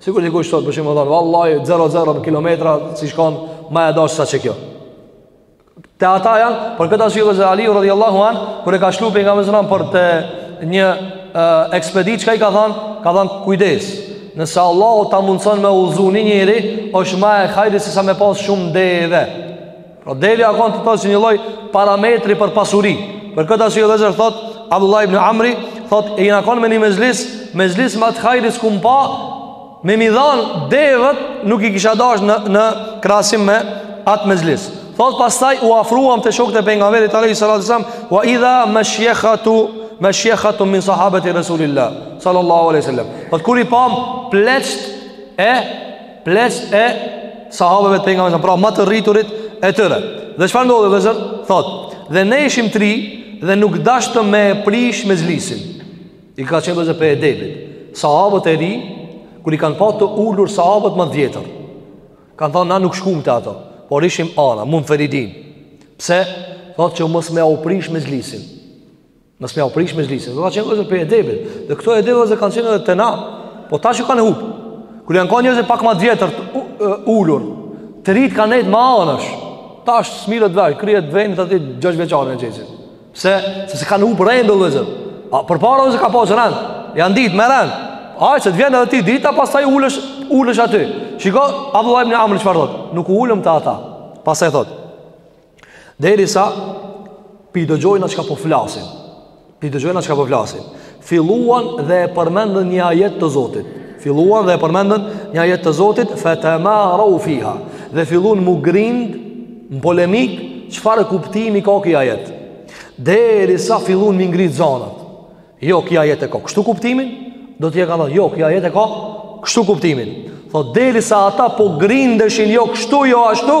Sikur dikush sot për shembull thon vallahi 00 kilometra s'ish kon ma e dasht sa kjo. Te ata janë, për këtë arsye vëllezër Aliu radhiyallahu an, kur e ka lshu pejgamberi alejhi selam për te një uh, ekspeditë çka i ka thon, ka thon kujdes. Nëse Allahu ta mundson me udhëzu ni njeri, është ma e hajrit se sa me pas shumë deve. Pra devja a kon te ta si një lloj parametri për pasuri. Për këtë arsye vëllezër thot Abdullah ibn Amri thot e jena kon me një mexhlis, mexhlis ma t'hajrit s'kum pa me m'i dhan devët nuk i kisha dash në në krahasim me atë mexhlis. Thot pastaj u afruam te shokët e pejgamberit alayhi salatu wasalam wa idha mashyakhatu mashyakhatu min sahabati rasulillah sallallahu alaihi wasallam. Thot kur i pam pleqt e Pleqt e sahabeve të Pejgamberit, pra ma të rriturit e tyre. Dhe çfarë ndodhi vëllezër, thot, dhe ne ishim t'ri dhe nuk dashtëm me e prish mexhlisin. I ka qenë vëllezër prej edebit. Sahabët e ri, kur i kanë pa të ulur sahabët ma t'vjetër. Kanë thonë, na nuk shkum te ata, por ishim anash, munferidin. Pse? Thot që mos me ua prish mexhlisin. Mos me ua prish mexhlisin. Do të thotë vëllezër prej edebit. Dhe këto edebe vëllezër kanë qenë edhe te na. Po tash u kanë hup. Kur janë kanë njerëzit pak ma të vjetër ulur. Të rit kanë nejt ma anash. Tash s'merret vesh, n'krye t'vendit ai 6 vjeçari në çesin. Pse? Sepse ka hup rendi vëllezër. A përpara vëllezër ka pas rend. Janë ditë me rend. Ai se të vjen edhe ty dita, pastaj ulesh, ulesh aty. Shiko, Abdullah ibn Amr çfarë thotë? Nuk u ulëm te ata. Pastaj thotë, Derisa p'i dëgjojna çka po flasin P'i dëgjojna çka po flasin Filluan dhe e përmendën një ajet të Zotit Filluan dhe e përmendën një ajet të Zotit Fe temarau fiha Dhe fillun m'u grind Në polemikë Çfarë kuptimi ka ky ajet Derisa fillun m'i ngrit zanat Jo ky ajet e ka Kështu kuptimin Do tjerë kanë thonë Jo ky ajet e ka Kështu kuptimin Thot derisa ata po grindeshin Jo kështu jo ashtu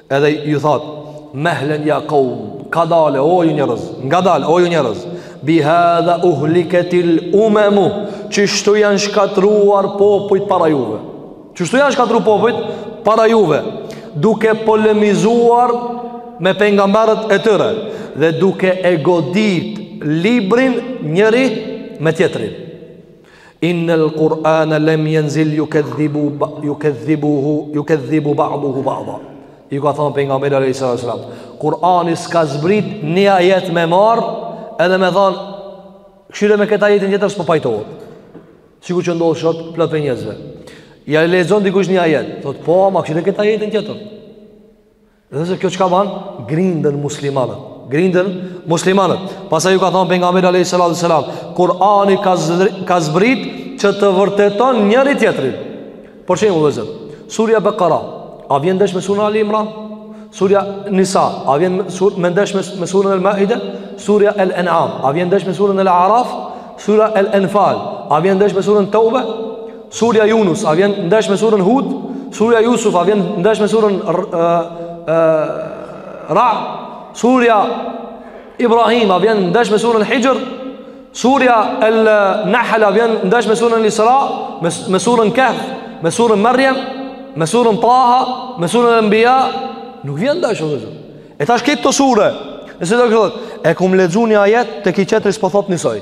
Edhe ju tha, mehlen ja kaum, kadale, o ju njerëz, ngadale, o ju njerëz, bi hadha uhliketil umemu, qeshtu janë shkatërruar popujt para juve. Qeshtu janë shkatërruar popujt para juve, duke polemizuar me pengamberët e tyre, dhe duke e godit librin njëri me tjetrin. Inna al-Qur'ana lam yanzil yukaththibu yukaththibuhu yukaththibu ba'duhu ba'dha. Ju ka thanë pejgamberi alayhis salam, Kur'ani s'ka zbrit një ajet me marr, edhe me thanë këqyre me këtë ajetin tjetër s'po pajtohet. Sikur që ndodh sot plot prej njerëzve. Ja lexon dikush një ajet, thot po, ama këqyre këtë ajetin tjetër. Dhe vëllezër kjo çka ban, grinden muslimanët. Grinden muslimanët. Pastaj ju ka thënë pejgamberi alayhi salatu sallam, Kur'ani ka ka zbrit që të vërteton njëri tjetrin. Për shembull, vëllezër, Surja Bekara, a vjen ndesh me Surën Ali Imran? Surja Nisa, a vjen me ndesh me, me Surën El Maida? Surja El En'am, a vjen ndesh me Surën El Araf? Surja El Enfal, a vjen ndesh me Surën Tauba? Surja Yunus a vjen ndesh me surën Hud? Surja Yusuf a vjen ndesh me surën Ra'd? Surja Ibrahim a vjen ndesh me surën Hijr? Surja El Nahl a vjen ndesh me surën Isra, me, me surën Kahf, me surën Maryam, me surën Taha, me surën Anbiya? Nuk vjen ndesh vëllezër. E tash te këto sure, nëse do të thotë, e kum lexu ni ajet, te ky tjetri s'po thot nisoj.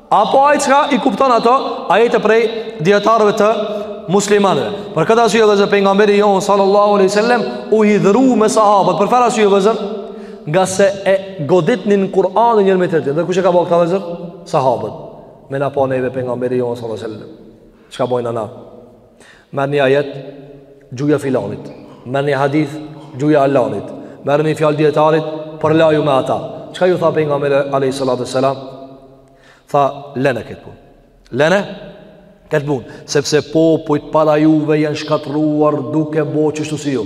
Apo ai çka i kupton ato ajete prej dijetarëve të muslimanëve. Për këtë arsye vllezër pejgamberi jon sallallahu alaihi wasallam u hidhru me sahabët. Për çfarë arsye vllezër ngase e goditnin Kur'anin njëri me tjetrin. Dhe kush e ka bo këta vllezër? Sahabët. Me na pa neve pejgamberi jon sallallahu alaihi wasallam. Çka bojna na? Merr një ajet, gjuja filanit. Merr një hadith, gjuja allanit. Merr një fjalë dijetarit, përlaju me ata. Çka ju tha pejgamberi, a.s. Tha, lene këtë punë. Lene, këtë punë. Sepse popujt para juve janë shkatrruar duke bo qështu si ju.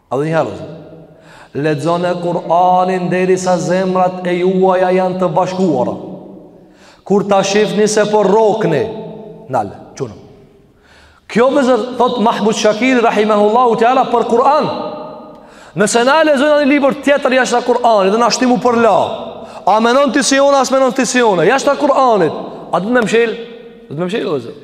Edhe njëherë vllezër Lexone Kur'anin derisa zemrat e juaja janë të bashkuara Kur ta shifni se për po rrokni Nale, çunu Kjo vllezër, thot Mahmud Shakiri, rahimehullahu teala, për Kur'an Nëse na e lexojna një libër tjetër jashta Kur'anit Dhe na shtin mu përla A menon ti si une, a s'menon ti si une Jashta Kur'anit A duhet me mshel? Duhet me mshel, vllezër.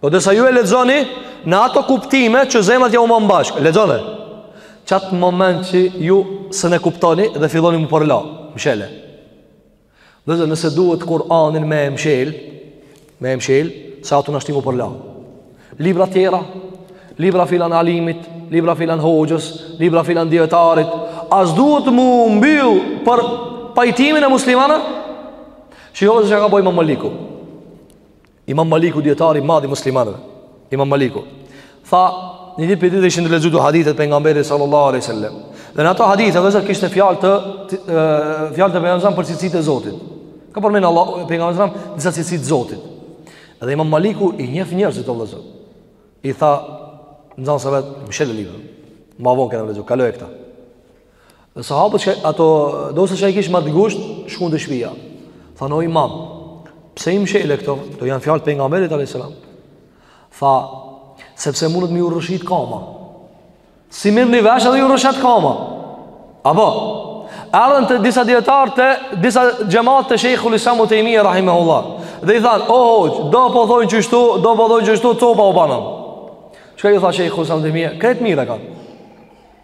Po derisa ju e lexoni Në ato kuptime që zemrat jau mban bashkë Lexone Qat moment që ju së ne kuptoni Dhe filloni mu përla Mshele Vllezër nëse duhet Kur'anin me mshel Me mshel Se ato na shtin mu përla Libra tjera Libra filan alimit Libra filan hoxhës Libra filan dijetarit A s'duhet mu mbyll Për pajtimin e muslimanëve Shiqo vllezër çka boj Imam Maliku Imam Maliku dijetar i madh i muslimanëve. Imam Maliku tha një ditë për ditë ishin tu lexu hadithe të pejgamberit sallallahu alaihi wasallam. Dhe në ato hadithe vllezër kishte fjalë të fjalë të pejgamberit për cilësitë e Zotit. Ka përmend Allah pejgamberi sallallahu alaihi wasallam disa cilësi të Zotit. Dhe Imam Maliku i njeh njerëzit o vllezër. I tha nxënësve vet mshele librin. Ma vonë kena lexu, kaloj këta. Dhe sahabët që ato disa që i kish ma të ngusht, shkuan te shtëpia. Thanë o imam, pse i mshele këto? Do janë fjalë pejgamberit alayhis salam. Tha, sepse mundet me ju rrëshit kama. S'i merrni vesh edhe ju rrëshet kama. Apo Erdhën te disa dijetarë te disa xhematë te shejhul islam Ibn Tejmije rahimehullah Dhe i thanë, o hoxhë, do po thojnë qështu, do po thojnë qështu, copa u banëm Çka ju tha shejhul islam Ibn Tejmije, krejt mirë kanë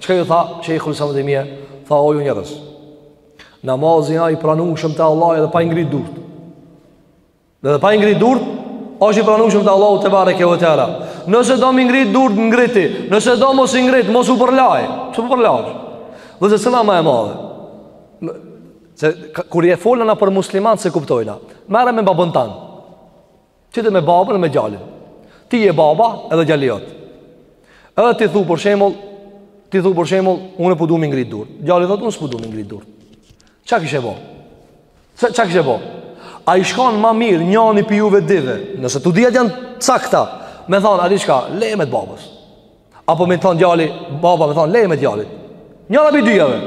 Çka ju tha Shejhul islam Ibn Tejmije? Tha o ju njerëz. Namazi a i pranueshëm te Allahu edhe pa i ngrit durt. Edhe pa i ngrit durt, është i pranueshëm te Allahu tebareke ve teala. Nëse do m'i ngrit durt, ngriti. Nëse do mos i ngrit, mos u përlaj. Çu po përlaj? Dhe se sëna ma e madhe Se kur je folna për musliman s'e kuptojna Merre me babën tanë Ti dhe me babën edhe me djalin Ti je baba edhe djali jot Edhe ti thu për shembull Ti thu për shembull Unë po du mi ngrit durt Djali thotë unë s'po du mi ngrit durt Çka kishe bo? Ça kishe bo? A i shkon ma mirë njani pi juve dyve Nëse të dyjat janë t'sakta Me thanë, a di çka, leje me të babës Apo me thanë djali, baba me thanë, leje me djalit. Njëra pi dyjave.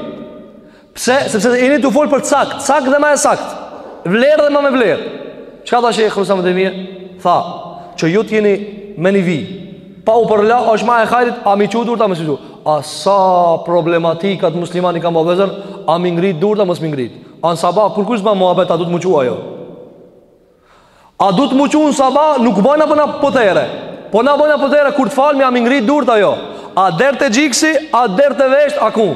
Pse? Sepse jeni tu folë për t'sakt, t'sakt dhe ma e sakt. Vlerë dhe ma me vlerë. Çka tha shejhul Islam Ibn Tejmije? Tha, që ju t'jeni me një vijë. Pa u përla, është ma e hajrit, a mi çu durt a mos mi çu. A sa problematikat muslimani kanë bo vllezër, a mi ngrit durt a mos mi ngrit. A në sabah, kurkush s'ban muhabet a duhet mu çu a jo. A duhet mu çu n'sabah, nuk bojna po na potere. Po na bojna potere, kur të falmi, a mi ngritë durt a jo. A der te gjyksi, a der te veshtë, a ku.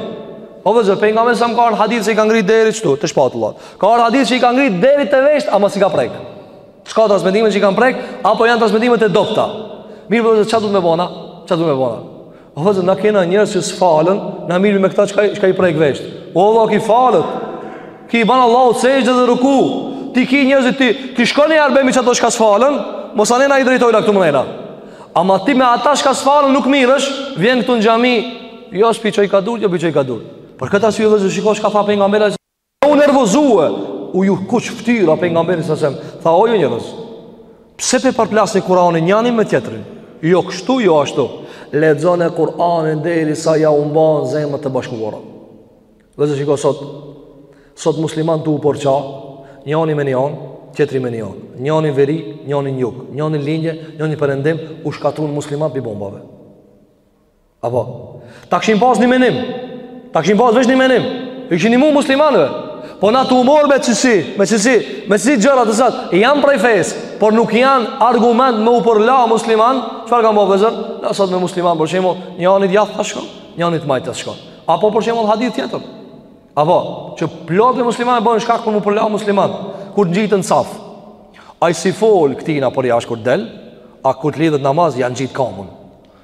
O vllezër, pengamberi sasem ka ardh hadith që i ka ngritë deri qëtu, te shpatullat. Ka ardh hadith që i ka ngritë deri te veshtë, ama s'i ka prekë. S'ka transmetime që i ka prekë, apo janë transmetime të dobta. Mirëpo vllezër, çka duhet me bo na? Ça duhet me bo na? O vllezër, na kena njerëz që s'falën, na mirmi me këta çka, çka i prekë veshtë. O Allah, ky falët, ky i ban Allahut sexhde dhe ruku, ti ki njerëz ti, ti shko një her bjemi qato çka s'falën, masanena i drejtojna këtu mrena. Ama ti me ata çka s'falën nuk mirësh, vjen këtu në xhami, jo s'pi çojka durt, jo pi çojka durt. Për këtë arsye vllezër, shiko çka tha pengamberi, U nervozu, u ju kuq ftyra pengamberit sasem, tha o ju njerëz, pse pe përplasni Kuranin njanin me tjetrin, jo kështu, jo ashtu, lexone Kuranin derisa jau mban zemrat të bashkuara. Vllezër shiko sot, sot muslimant tu u përça, njani me një anë, tjetri me një anë, njani n'veri, njani n'jug, njani n'lindje, njani n'perëndim, u shkatrrun muslimant pi bombave. Apo, ta kishin pas një menim, ta kishin pas veç një menim, i kishin nimu muslimanëve, po na tu u marr me qësi, me qësi, me qësi gjëra të cilat janë prej fesë, por nuk janë argument me u përla muslimant, çfarë kanë bo vllezër? Na sot me musliman, për shembull, njani djathtas shkon, njani majtas shkon. Apo, për shembull, hadith tjetër. Apo, që plot muslimanë e bëjnë shkak për mu përla musliman, kur ngjitën në saf. Ai s'i folë këtina përjashta kur del, a kur të lidhët namazi ja ngjitë kamën.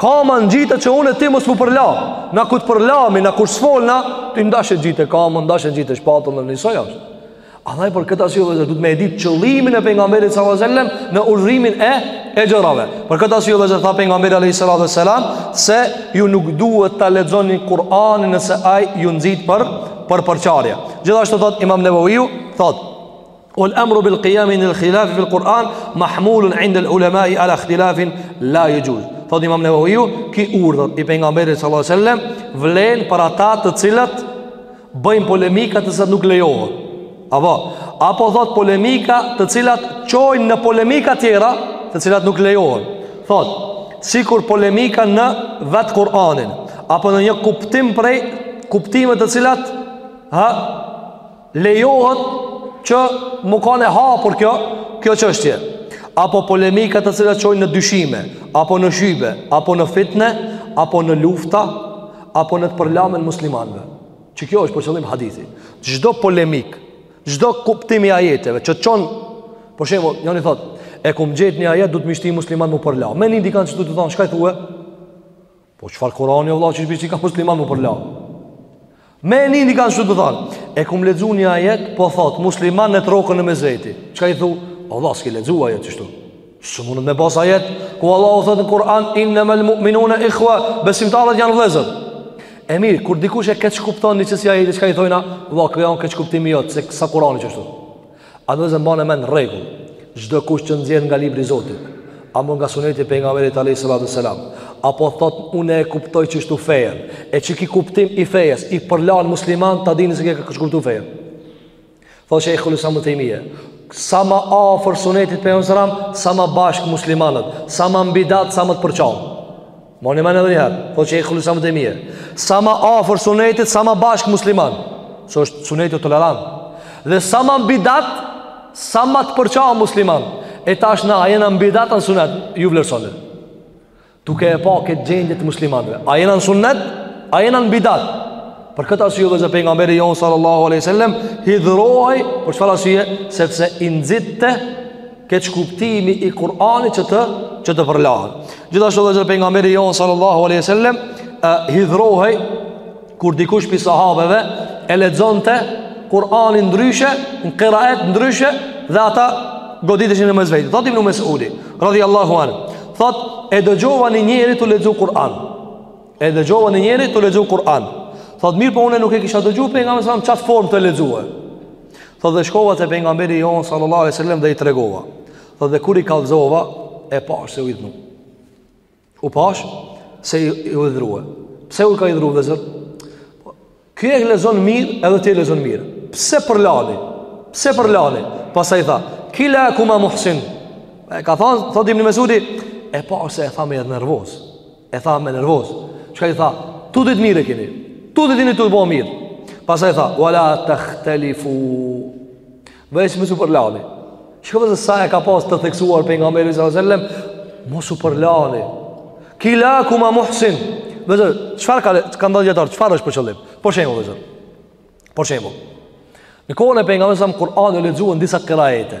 Kama ngjitet që unë e ti mos mu përla Na kur të përlami, na kur s'folna Ti n'dash ngjite kamën, n'dash ngjite shpatllën dhe njësoj është Andaj për këtë arsye vllezër, duhet me e dit qëllimin e pengamberit salallahu alejhi ve selem në urdhërimin e gjërave. Për këtë arsye vllezër, tha pengamberi a.s. se ju nuk duhet ta lexoni Kur'anin nëse ai ju nxit për, për përçarje. Gjithashtu thotë imam Neveviu, thotë, Wal amru bil qiyami inda al ikhtilafi fi al Quran mahmulun inda al ulama ala ikhtilafin la yajuz. Thot Imam Nawawi, ki urdhër i pejgamberit sallallahu alaihi wasallam vlen për ata të cilët bëjnë polemika të cilat nuk lejohen. Apo apo thot polemika të cilat çojnë në polemika tjera të cilat nuk lejohen. Thot sikur polemika në vet Kur'anin apo në një kuptim prej kuptimeve të cilat ha Lejohet që m'u kan e hapur kjo, kjo çështje. Apo polemika të cilat çojnë në dyshime, apo në shybe, apo në fitne, apo në lufta, apo në të përlamen muslimanëve. Që kjo është për qëllim hadithi. Çdo polemik, çdo kuptim i ajeteve që çon, për shembull, njani thotë, e kum gjetë një ajet duhet m'i shti muslimanët m'u përla. Me e ni dikan qështu tu thanë, çka i thua? Po çfarë Kurani o vëlla që p'i shtika muslimanët m'u përla. Me e ni dikan qështu tu thanë, e kum lexu një ajet, po thotë, muslimanët rroken në mes veti. Çka i thu? O vëlla, s'ki lexu ajet qështu. S'mundet me pas ajet, ku Allahu thotë në Kur'an, innemel mu'minune ikhwa, besimtarët janë vllezër. E mirë, kur dikush e keqkupton një qësi ajet, çka i thojna, vëlla, kjo o keqkuptimi jot, se s'ka Kurani qështu. A vllezër mbane mend rregull çdokush që nxjerr nga libri i Zotit, apo nga suneti i pejgamberit alayhis salam, apo thot unë e kuptoj qështu fejen, e qiki kuptim i fejes, i përlan muslimanët ta dini se e ka keqkuptu fejen. Thot Shejhul Islam Ibn Tejmije Sa ma afër sunetit pejgamberit alayhis salam Sa ma bashk muslimanët Sa ma n'bidat, sa ma të përçam Mbani men edhe njëherë, thot Shejhul Islam Ibn Tejmije. Sa ma afër sunetit, sa ma bashkë muslimanët. Se është suneti tolerant. Dhe sa ma në bidat, sa ma të përçam muslimanët. E tash na, a jena në bidat, a në sunet, ju vlerësoni. Tuke e pa këtë gjendje të muslimanve. A jena në sunet, a jena në bidat. Për këtë arsye edhe pejgamberi jonë sallallahu aleyhi sallem, hidhërohej, për çfarë arsye, sepse i nxitte keqkuptimi i Kur'anit që të që të përlahen. Gjithashtu edhe pejgamberi jon sallallahu alaihi wasallam hidhrohej kur dikush pi sahabeve e lexonte Kur'anin ndryshe, në kiraet ndryshe dhe ata goditeshin në mes veti. Thot Ibn Mesudi, radhiyallahu anhu. Thot e dëgjova një njeri tu lexu Kur'an. E dëgjova një njeri tu lexu Kur'an. Thot mirëpo unë nuk e kisha dëgju pejgamberin sallallahu alaihi wasallam n'qat formë tu lexu. Thot dhe shkova te pejgamberi jon sallallahu alaihi wasallam dhe i tregova. Thot dhe kur i kallzova e pash se u idhnu. E pash se u hidhrua. Pse u ka hidhru vllezër? Po, ky e lexon mirë edhe ti e lexon mirë. Pse përlahni? Pse përlahni? Pastaj tha, "Kilakuma muhsin." E ka thon, thot Ibn Mesudi, e pash se e tha me nervoz. E tha me nervoz. Çka i tha? Të dytë mirë e keni. Të dytë jeni tu bo mirë. Pastaj tha, "Wala takhtalifu." Veç mos u përlani. Shikoni se sa e ka pas të theksuar pejgamberi sallallahu alajhi wasallam, mos u përlani. Kilakuma muhsin. Vllezër çfarë ka kanë thonë dijetarët, çfarë është për qëllim? Për shembull vllezër. Për shembull. Në kohën e pejgamberit sa Kur'ani u lexu në disa kiraete.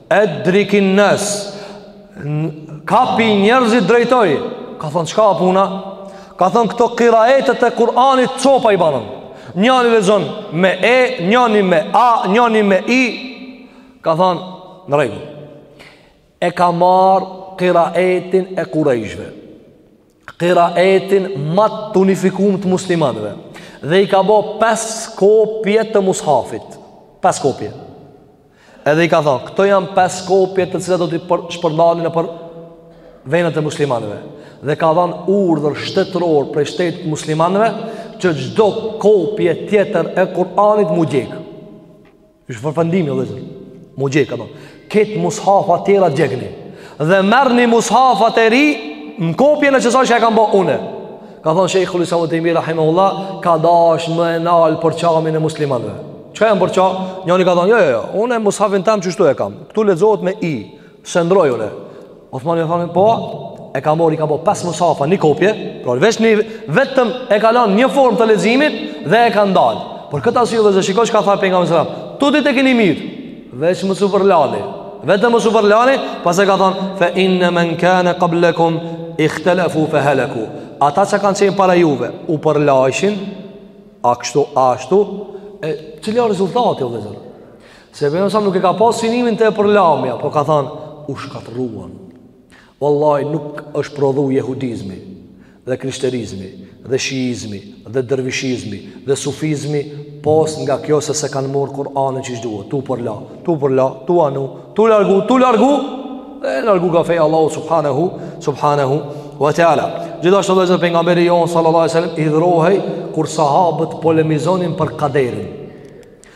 Edrikin nas Kapi njerëzit drejtoji Ka thonë çka a puna Ka thonë këto kiraetet e Kur'anit Copa i banën Njani lexon me e Njani me a Njani me i Ka thonë në rregull E ka marrë kiraetin e kurejshve kiraetin ma të unifikum të muslimanëve dhe i ka bo pesë kopje të mushafit. Pesë kopje. Edhe i ka thënë, këto janë pesë kopje të cilat do t'i shpërndani nëpër venet e muslimanëve dhe ka dhanë urdhër shtetëror prej shtetit të muslimanëve që çdo kopje tjetër e Kur'anit m'u djeg. Ish përfundimi, vllezër. M'u gjeg, ato. Krejt mushafat tjera gjegni. Dhe merrni mushafat e ri, një kopje nga qësaj që e kam bo une. Ka thonë Shejhul Islam ibn Tejmije, rahimehullah, ka dasht me e nalë përçamjen e muslimanëve. Çka janë përça? Njani ka thonë, jo, jo, jo, une mushafin tem qështu e kam. Këtu lexohet me i. S'e ndrroj une Othmani ka thanë po E ka marr i ka bo 5 mushafa një kopje Pra veç një vetëm e ka lanë një formë të leximit Dhe e ka ndalë Por këta si vllezër shiko çka tha pejgamberi alejhi selam Të dytë e keni mirë Veç mos u përlani Vetëm mos u përlani Pastaj ka thanë Fe inne men kane kablekum Ikhtelefu fe heleku Ata që kanë qenë para juve U përlajshin A kështu, a ashtu E cili rezultati o vllezër Se pejgamberi alejhi selam nuk e ka pas synimin te përlamja, po ka thanë, u shkatrruan. Wallaj, nuk është prodhu jehudizmi, dhe krishterizmi, dhe shiizmi, dhe dervishizmi, dhe sufizmi, pos nga kjo se s'e kanë marrë Kur'anin qysh duhet, tu përla, tu përla, tu anu, tu largu, tu largu, dhe largu nga feja e Allahut subhanahu, subhanahu, wa ta'ala. Gjithashtu vllezër pejgamberi jonë, sallallahu sallam, hidhërohej, kur sahabët polemizonin për kaderin.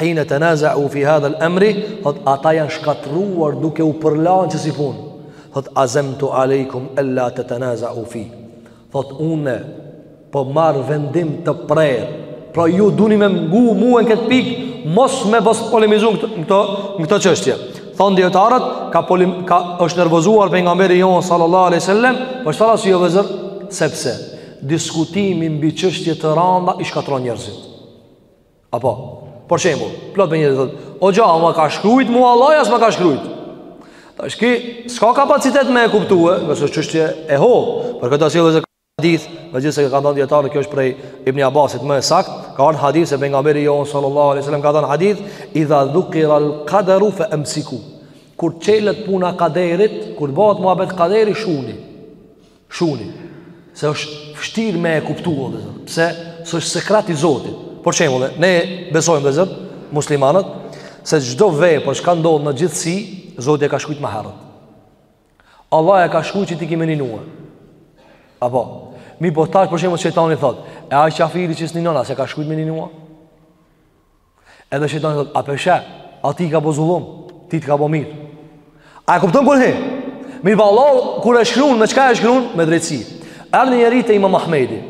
Hine tenazeu fi hadhel emri Thot ata janë shkatrruar duke u përlanë qësi punë Thot azemtu alejkum ella tetenazeu fih Thot une po marr vendim të prerë Pra ju duni me m'ngu mue në këtë pikë Mos me mos polemizu në këto, këto çështje Thonë dijetarët ka, polim, ka është nervozuar pejgamberi jonë sallallahu aleyhi sallem Për çfarë arsye o vllezër Sepse diskutimi mbi çështje të randa i shkatrron njerëzit Apo, për shembull, plot me njerëz thotë, hoxha, ma ka shkrujt mu Allahi a s'ma ka shkrujt. Tash ky s'ka kapacitet me e kuptue, se është çështje e hollë, për këtë arsye vëllezër ka hadith, megjithëse kanë thonë dijetarë, kjo është prej Ibni Abbasit më e sakt, ka ardhë hadith se pejgamberi jonë sallallahu alejhi ve sel-lem, ka thënë hadith, idha dhukirel kaderu fe emsiku, kur çelet puna kaderit, kur bëhet muhabet kaderi shuni, Shuni, se është vështirë me e kuptu, vëllezër, pse, se është sekret i Zotit. Për shembull, ne besojmë vëllezër, muslimanët, se çdo vepër çka ndodh në gjithësi, Zoti e ka shkrujt më herët. Allahu e ka shkrujt që ti ki me ninu. Apo, mirëpo tash, për shembull, shejtani thot, e ai qafiri që s'ninon, a s'e ka shkrujt me ninu? Edhe shejtani thotë, "A pe sheh, atij i ka bo zullum, ty të ka bo mirë." A e kupton kur he? Mirëpo Allahu, kur e shkruan, me çka e shkruan? Me drejtësi. Erdhi njëri te Imam Ahmedi.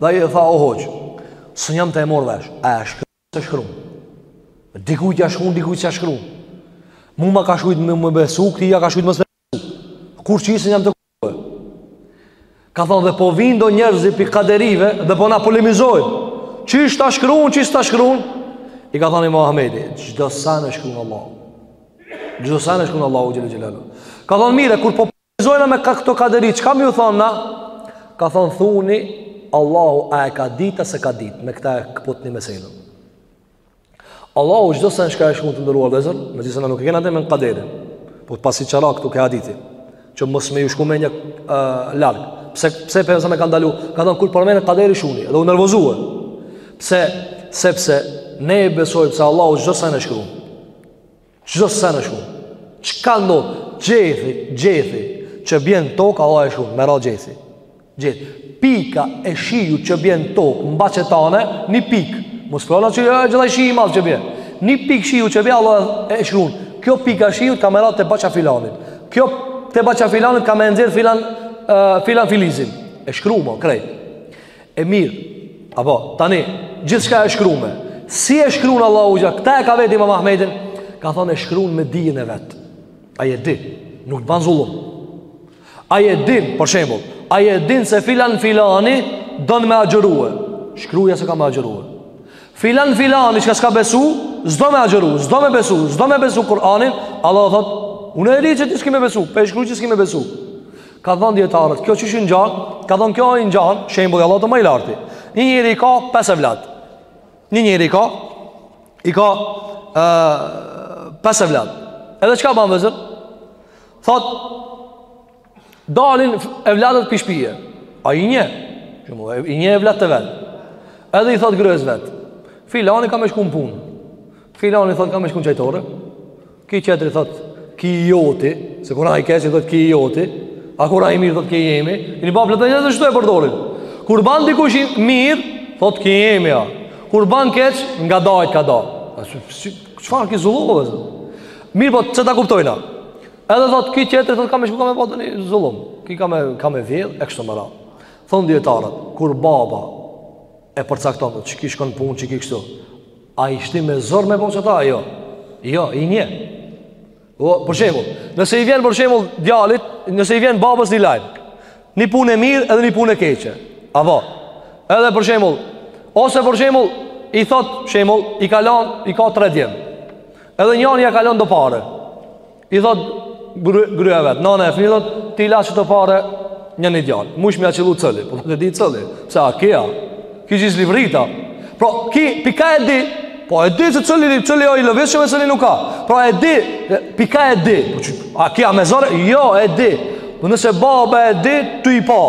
Dhe ai i tha, "O hoxhë, s'un jam tu e marr vesh. A e shkruan a s'e shkruan?" Dikujt ja shkruan, dikujt s'ja shkruan. Mu ma ka shkruajt me besu, këtij ja ka shkruajt mos Kurgjë s'un jam të kërë Ka thonë dhe po vijn do njerëz prej kaderive Dhe po na polemizojnë Qishtu shkruun, qishtu shkruun I ka thonë imam Ahmedi Çdo sen e shkruun Allah Çdo sen e shkruun Allahu xhel-le xhelaluhu Ka thonë mirë, kur po polemizojnë me na këto kaderi Çka me ju thonë na Ka thonë thuni Allahu a e ka dit a s'e ka dit Me këta e këputni meselen Allahu çdo sen çka e shkrun të nderuar vëllezër, megjithëse na nuk e kena temën kaderin. Po pasi që ra këtu ke hadithi, që mos me ju shku menja uh, larg. Pse pse pse më ka ndalu? Ka thënë kur përmendet kaderi shuni, edhe u nervozue. Pse? Sepse ne e besojmë se Allahu çdo sen e shkruan. Çdo sen e shkrun. Çka ndodh? Gjethi, gjethi që bjen tokë, Allahu e shkrun me ra gjethi. Gjethi. Pika e shiut që bjen tokë, n'bahçe tane, një pikë. Mos prona që jo gjithë ai shi i madh që bjen. Një pikë shiu që bjen, Allahu e shkrun. Kjo pika e shiut ka me ra te bahçja filanit. Kjo te bahçja filanit ka me nxjerr filan uh, filan filizin. E shkrume, krejt. E mirë, apo, tani, gjithçka e shkrume, si e shkruun Allahu hoxha, këta e ka vet imam Ahmedin, ka thonë e shkruun me dijen e vet. Ai e di, nuk të banë zullum. Ai e di, për shembull, ai e di se filan filani, don me agjërue. Shkruja se ka me agjërue. Filan filani, çka s'ka besu, s'do me agjëru, s'do me besu, s'do me besu Kur'anin, Allahu thotë, unë e di që ti s'ki me besu, pe shkru që s'ki me besu. Ka thënë dijetarët, kjo çështje i ngjan, ka thënë kjo i ngjan, shembulli i Allahut ma i larti. Një njeri i ka pesë evlad. Një njeri i ka, i ka e, pesë evlad. Edhe çka ban vllezër? Thot, dalin evladët prej shpije. Ai i njeh, i njeh evladt e vet. Edhe i thot grues vet. Filani ka me shku në punë. Filani thot ka me shku në çajtore. Ki qetri thot, ki joti, se kur o i keq thot ki joti, a kur o i mirë thot ki jemi, i një baflet dhe një dhe shtu e përdorin. Kur ban dikush mirë, thot ki jemi a. Kur ban keq, nga dajt ka da. Çfar ki zullum vllezër? Mirëpo, që ta kuptojna? Edhe thot, ki qetri thot, ka me shku ka me bo një zullum. Ki ka me, ka me vjedh, e kështu me radhë. Thonë dijetarët, kur baba e përcakton, që ki shkon punë, që ki kështu, A i shti me zor me bo qata, jo Jo, i njeh o, Për shembull Nëse i vjen për shembull djalit Nëse i vjen babës një lajm Një punë e mirë edhe një punë e keqe Apo Edhe për shembull Ose për shembull I thot shembull I ka lon I ka tre djem Edhe njanit ja ka lon do pare I thot gruja vet, nana e fëmijve thot, t'i la qto pare njanit djalë. Muj me ja qëllu cili, po të di cili, se a kja, ki gjithë livrita. Pra, ki, pi ka e di, po e di se cili, cili o i lëvizshëm e cili nuk ka. Pra e di, pi ka e di, po që, a kja me zor, jo e di. Po nëse baba e di, tu i pa,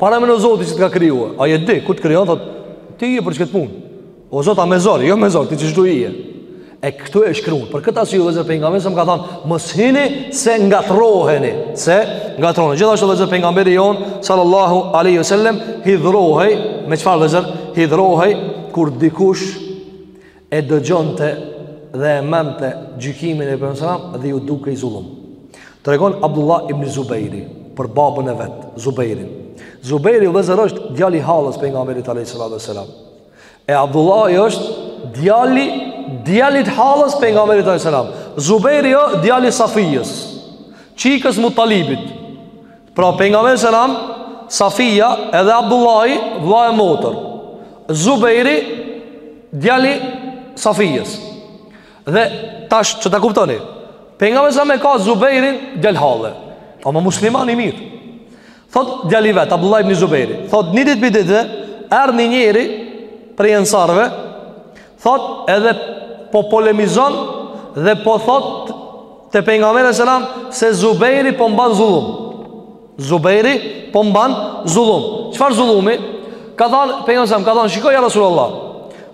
parameno Zoti që të ka kriju, ai e di, kur të krijon, thot, ti je për që këtë punë. O Zot, a me zor, jo me zor, ti çdo i je. E këtu e shkruan. Për këtë arsye vllezër pejgamberi salam ka thënë, mos hini se ngatroheni, se ngatroheni. Gjithashtu vllezër pejgamberi jonë sallallahu alaihi wasallam hidhrohej me çfarë vllezër hidhrohej kur dikush e dëgjonte dhe e mënte gjykimin e pejgamberit dhe ju dukej zullum. Tregon Abdullah ibn Zubairi për babën e vet, Zubairin. Zubairi vllezër është djali i hallës pejgamberit alayhis salam. E Abdullahi është djali djalit hallës pejgamberit a.s. Zubejri o djali Safijes, çikës Muttalibit. Pra pejgamberit a.s. Safija edhe Abdullahi vlla e motër. Zubejri djali Safijes. Dhe tash që ta kuptoni, pejgamberi a.s. e ka Zubejrin djalë halle. Po ama musliman i mirë. Thot djali vet, Abdullah ibn Zubejri, thot një ditë prej ditëve, erdh një njeri prej ensarve, thot edhe po polemizon dhe po thot te pejgamberi selam se Zubejri po m'ban zullum. Zubejri po m'ban zullum. Çfar zullumi? Ka thonë, pejgamberi selam, ka thonë, shiko ja Rasulullah,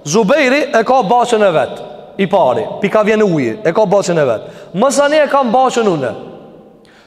Zubejri e ka bahçen e vet, i pari, pi ka vjen uji, e ka bahçen e vet. Masani e kam bahçen une.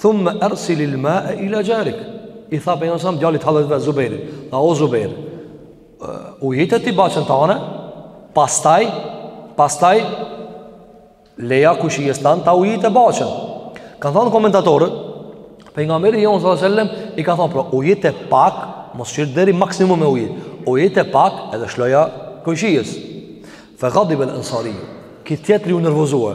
Thumme ersilil mae ila xharik I tha Pejgamberi alejhi selam djalit hallës vet Zubejrit Tha o Zubejr Ujite ti bahçen tane Pastaj Pastaj Leja kojshisë tan ta ujit bahçen Kanë thonë komentatorët Pejgamberi jonë sallallahu alejhi ve sellem I ka thonë pra ujite pak Mos qërë deri maksimum me ujit Ujite pak edhe shloja kojshisë Fe gadibel ensari Ky tjetri u nervozua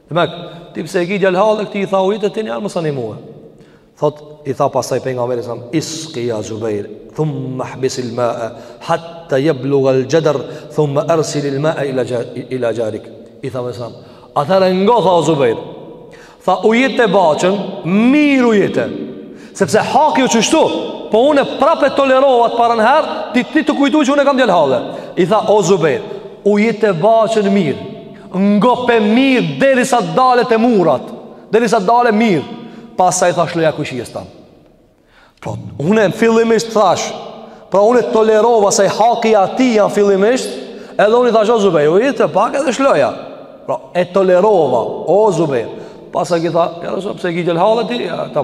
Demek, ti pse e ki djal halle këti i the ujite ti njëherë masanej mue. Thot, i tha pasaj Pejgamberi alejhi selam, iski ja Zubejr, thumme ihbisil mae, hatta jeblugal xhedër, thumme ersilil mae ila xharik. I tha Pejgamberi alejhi selam, atëherë ngo tha o Zubejr, tha ujite bahçen, mirë ujite, sepse haki o qështu, po une prapë e tolerova t'parën herë, ti, ti tu kujtu që une e kam djal halle. I tha o Zubejr, ujite bahçen mirë, Ngope mirë derisa t'dalë te murat, derisa t'dalë mirë. Pastaj tha shloja kojshisë tan. Pra unë fillimisht thash, pra unë e tolerova se haki i atij janë fillimisht, edhe unë i thashë o Zubejr, ujite pak edhe shloja. Pra e tolerova, o Zubejr. Pasaj ky tha, ja Resulullah pse e ki djal halle ti, tha,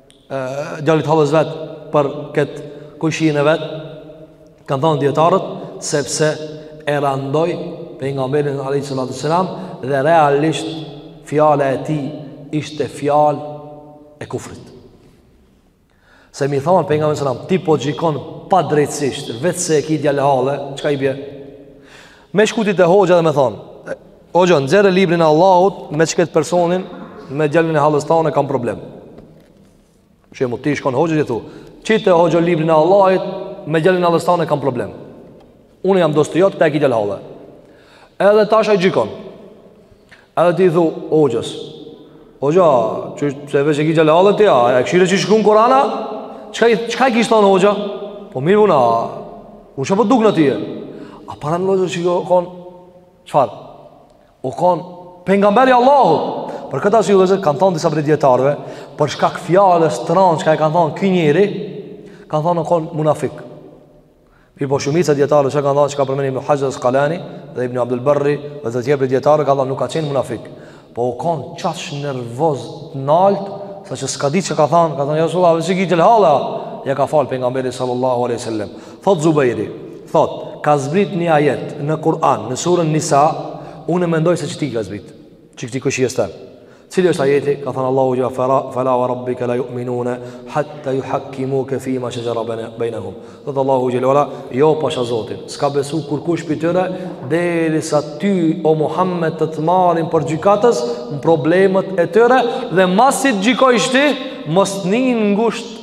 djalit hallës vet për kët kojshinë e vet kanë thon dijetarët sepse e randoi pejgamberin alayhi salatu selam dhe realisht fjala e tij ishte fjalë e kufrit se me i thon pejgamberit sallam ti po gjikon padrejtësisht veç se e ki djal halle çka i bie Me shku ti te hoxha dhe me thon, hoxha nxjerre librin e Allahut me qket personin me djalin e hallës tane kam problem. Shembull ti shkon hoxha dhe i thu, qite hoxha librin e Allahut me djalin e hallës tane kam problem. Unë jam dosti jot ata e ki djal halle. Edhe tash ai gjikon. Edhe ti i thu hoxhës. Hoxha, se veç e ki djal halle ti, a e kqyre që shkruan Kur'ani? Çka çka i kish thon hoxha? Po mirë vlla. Unë çka po dukna ty. A paramendoni qaj o kon çfarë? O kon pejgamberi i Allahut. Për këtë arsye vllezër kanë thon disa prej dijetarëve, për shkak fjalës t'randë që e ka thon ky njeri, kanë thon o kon munafik. Mirëpo shumica e dijetarëve çka kanë thënë, çka përmend Ibn Hajar al-Asqalani dhe Ibn Abdul Barri dhe të tjerë prej dijetarëve kanë thënë nuk ka qenë munafik. Po u kon qasi nervoz të nalt, saqë s'ka ditë çka ka thënë, ka thënë ja Resulullah, veç e ki djal halle ja ka fal pejgamberi sallallahu alaihi wasallam. Thot Zubejri, thot ka zbrit një ajet në Kur'an, në surën Nisa, unë mendoj se qeti ka zbrit. Këti kojshijes tan. Cili është ajeti? Ka thënë Allahu xhele ue ala fala wa rabbika la yu'minuna hatta yuhakkimuka fi ma shajara bainahum. Thotë Allahu xhele ue ala, jo pasha Zotin. S'ka besu kurkush pi tyre derisa ty o Muhammed të të marrin për gjykatës në problemet e tyre dhe masi t'gjykojsh ti mos nin ngusht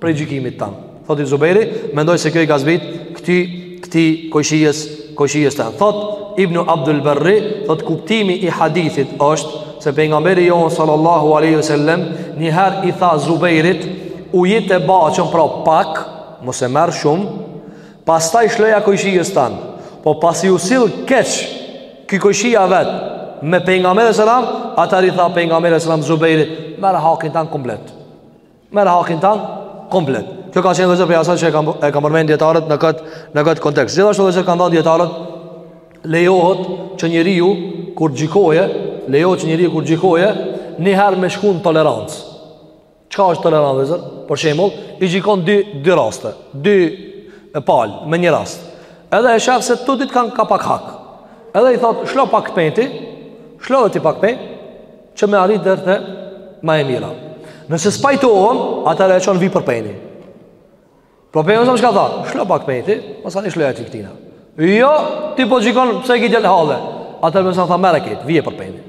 prej gjykimit tan. Thot i Zubejri, mendoj se kjo i ka zbrit këti këti kojshijes kojshijes tan. Thot Ibn Abdul Barri, thot kuptimi i hadithit është se pejgamberi jon sallallahu alaihi wasallam një herë i tha Zubejrit, ujite baçën pra pak, mos e merr shumë, pastaj shloja kojshijes tan. Po pasi u sill keq ky kojshia vet me pejgamberin sallallahu alaihi wasallam, atëherë i tha pejgamberi sallallahu alaihi wasallam Zubejrit, merr hakin tan komplet. Merre hakin tan, komplet. Kjo ka qenë vllezër prej asaj që e kan, e kan përmen dijetarët në këtë, në këtë kontekst. Gjithashtu vllezër kanë thanë dijetarët, lejohet që njeriu, kur gjikoje, lejohet që njeriu, kur gjikoje, njëherë me shku në tolerancë. Çka është tolerancë vllezër? Për shembull, i gjikon dy, dy raste, dy palë, me një rast. Edhe e shaf se të dytë kanë ka pak hak. Edhe i thotë, shlo pak pen ti, shlo edhe ti pak pen ti, që me arrit deri te ma e mira. Nëse s'pajtohen, atëherë e çon vi për penin. Po pejgamberi sallallahu alaihi wasallam çka tha? Shlo pak pe ti, mos ani shloja ti këtina. Jo, ti po gjikon pse e ki djal halle. Atëherë më sa tha merre krejt, vije për penin.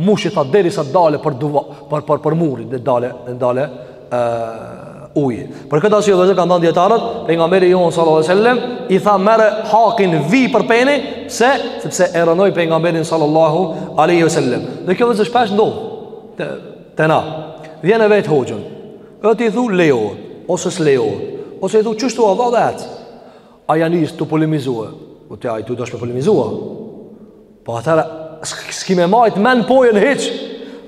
Mushi tha derisa dale për duva, për për për muri, dhe dale, dhe dale. ujë. Për këtë arsye vllezër kanë thënë dijetarët, pejgamberi jon sallallahu alajhi wasallam i tha merre hakin vi për peni, pse? Sepse e rënoi pejgamberin sallallahu alajhi wasallam. Dhe kjo vllezër shpesh ndodh. Te, te na. Vjen e vet hoxhën. E ti i thu lejohet ose s'lejohet. Ose i thu qështu Allah dhe atë. Ai nis tu polemizua. Po ti a je tu dash me polemizua. Po atëherë s'ki me majt men pojën hiç.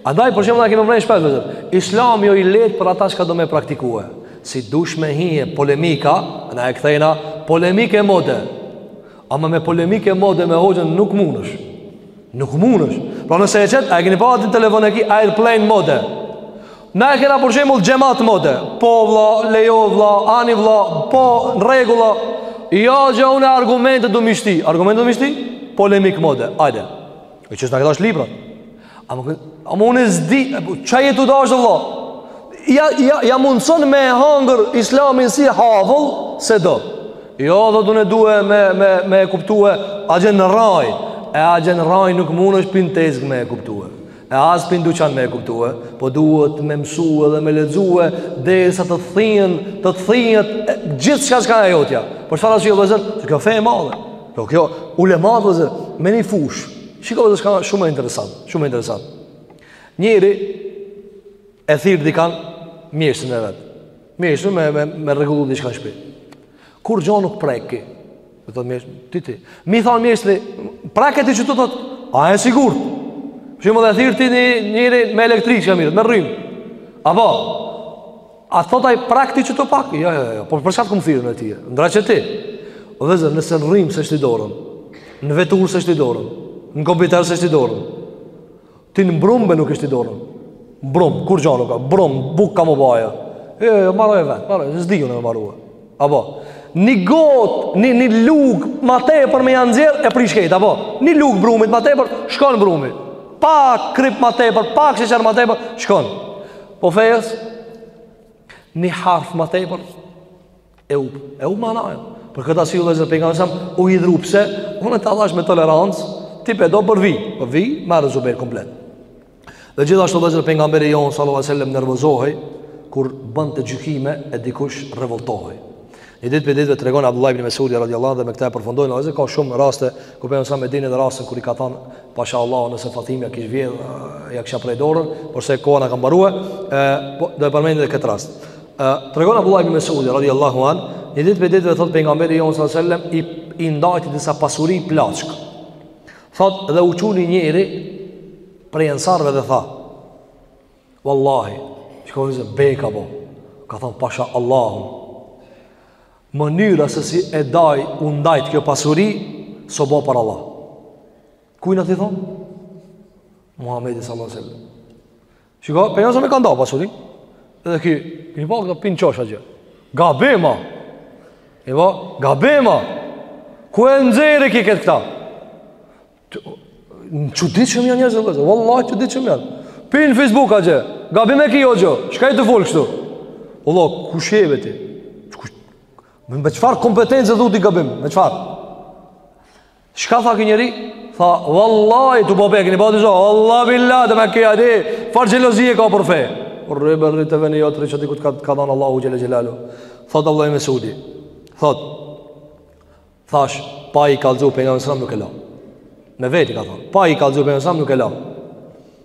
Andaj për shembull na kemi përmen shpesh vllezër. Islami o i lehtë për ata çka do me praktikue. Si dush me hi n'polemika, na e kthejna polemike mode. Ama me polemike mode me hoxhën nuk munësh. Nuk munësh. Pra nëse e qet, a e keni pa aty n'telefon e ki airplane mode. Na e kena për shembull xhemat mode Po vlla, lejo vlla, ani vlla, po në rregull Jo hoxha une argumente du me shti Argumente du me shti? Polemik mode, ajde E qe na këta gjashtë libra Ama, ama une s'di, ça je tu dash vlla? Ja, ja, ja mundëson me hangër islamin si havëll s'e do Jo thotë du une du me, me, me kuptue A gjenë në raj E a gjenë raj nuk munësh ti pi n'tezg me kuptue E as pin duqan me e kuptue Po duhet me mësu edhe me lexue derisa të thihen të thihet gjithçka çka e jotja Por çfar asë jo vllezër Se kjo fe e madhe Kjo kjo Ule madhe vllezër Me një fush Shiko vllezër çka shumë interesant Shumë e interesant Njeri E thirr dikan mjeshtrin e vet mjeshtrin me, me, me rregullu diçka n'shpi Kurgjo nuk prek ki Dhe të mirë, ti ti. Me i thonë mjeshtri, preke ti qetu, thot, a e sigurt? Shimull e thirr ti një njeri me elektrikë që merret me rrymë. Apo, a thot ai prek ti qetu pak? Jo, jo, jo, po për çka t'kom thirrë un ty, ndreqe ti. O vllezër, nëse në rrymë s'e shti dorën, në veturë s'e shti dorën, në kompjuter s'e shti dorën, Ti në brumë be nuk e shti dorën. Brumë, kurgja nuk ka, brumë, buk ka me u ba ajo. E, e, maroje vetë, maroj, s'di un me maru. Apo, një gotë, një, një lugë ma tepër me ja nxjerr, e prish krejt, apo, një lugë brumit ma tepër, shkon brumi. Pak krip ma tepër, pak sheqer ma tepër, shkon. Po fesë, një harf ma tepër, E hup, e hup manaja. Për këtë arsye vllezër pejgamberi sa u i hidhëru pse, unë ta lash me tolerancë, ti po e do për vi, për vi, merre Zubejr komplet. Dhe gjithashtu vllezër pejgamberi jonë, sallallahu alaihi wasallam nervozohej kur bënte gjykime e dikush revoltohej. Një ditë prej ditëve tregon Abdullah ibn Mesudi radiallahu dhe me këta e përfundojmë se ka shumë raste ku për Usamen e dini edhe rastin kur i ka thanë Pasha Allah nëse Fatimja kish vjedhë Ja kisha pre dorën Por se koha na ka mbarue e, po, Do e përmendi edhe këtë rast Tregon Abdullah ibn Mesudi radhiyallahu an, një ditë prej ditëve thot pejgamberi jon sallallahu alaihi wasallam i i ndajti disa pasuri plaçk. Thot dhe u çu ni njëri prej ensarëve dhe tha: Wallahi, shiko se be ka bo. Ka thon pasha Allahu. Mënyra se si e daj u ndajt kjo pasuri s'o bo për Allah. Kujt na ti thon? Muhamedit sallallahu alaihi wasallam. Shiko, Pejgamberi alejhi selam e ka nda pasurin Edhe ki, një pa këta pin qasha gjë Gabim e ba, gabim Ku e nxjerr ki këtë këta t'çuditshëm janë njerëz Wallahi t'çuditshëm janë Po hin në Facebook hoxhë gabim e ki hoxhë Çka je tu fol kështu Wallah, kush je be ti Me çfar kompetence thu ti gabim Me çfar Çka tha ky njeri? Tha, vallahi, tu bo be, këni bati zho, vallahi, billah, dhe me kje ati, çfarë xhelozie ka për fe. Rri, bre, rri te veni jot, rri qaty ku t'ka, ka dhanë Allahu xhele xhelaluhu. Thot, Abdullah ibn Mesudi, thot, thash, pa i kallzu Pejgamberit alejhi selam nuk e la. Me veti ka thonë, pa i kallzu Pejgamberit alejhi selam nuk e la.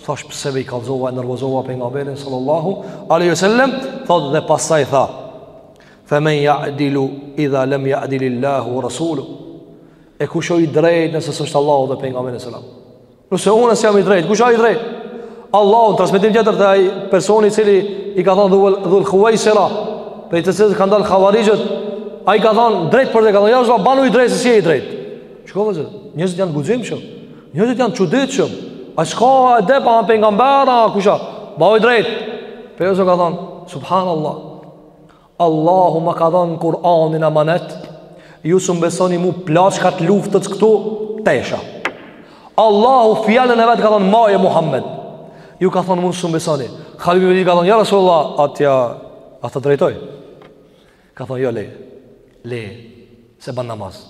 Thash pse i kallzova e nervozova pejgamberin sallallahu alaihi wasallam, thotë dhe pastaj tha: "Fa men ya'dilu idha lam ya'dil Allahu wa rasuluhu?" E kush është i drejtë nëse s'është Allahu dhe pejgamberi sallallahu alaihi wasallam? Nëse unë s'jam i drejtë, kush është i drejtë? Allahu n'transmetim tjetër te ai personi i cili i ka thënë dhul dhul khuwaisira, prej të cilit kanë dalë havarixhët, ai ka thënë drejtpërdrejt ka thënë, "Ja, banu i drejtë, s'je i drejtë." Shiko sa njerëzit janë t'guximshëm. Njerëzit janë t'çuditshëm. A s'ka edep a, pejgamber, kusha, banu i drejt. Pasaj ka thonë, subhanallah, Allahu ma ka dhanë Kur'anin amanet, ju s'um besoni mu plaçkat e luftës këtu, tesha. Allahu fjalën e vet ka thonë, maje Muhammed, ju ka thonë mu s'um besoni. Khalid ibn Velidi ka thonë, ja Rasulullah, a t'ia, a ta drejtoj. Ka thonë, jo le, le, se ban namaz.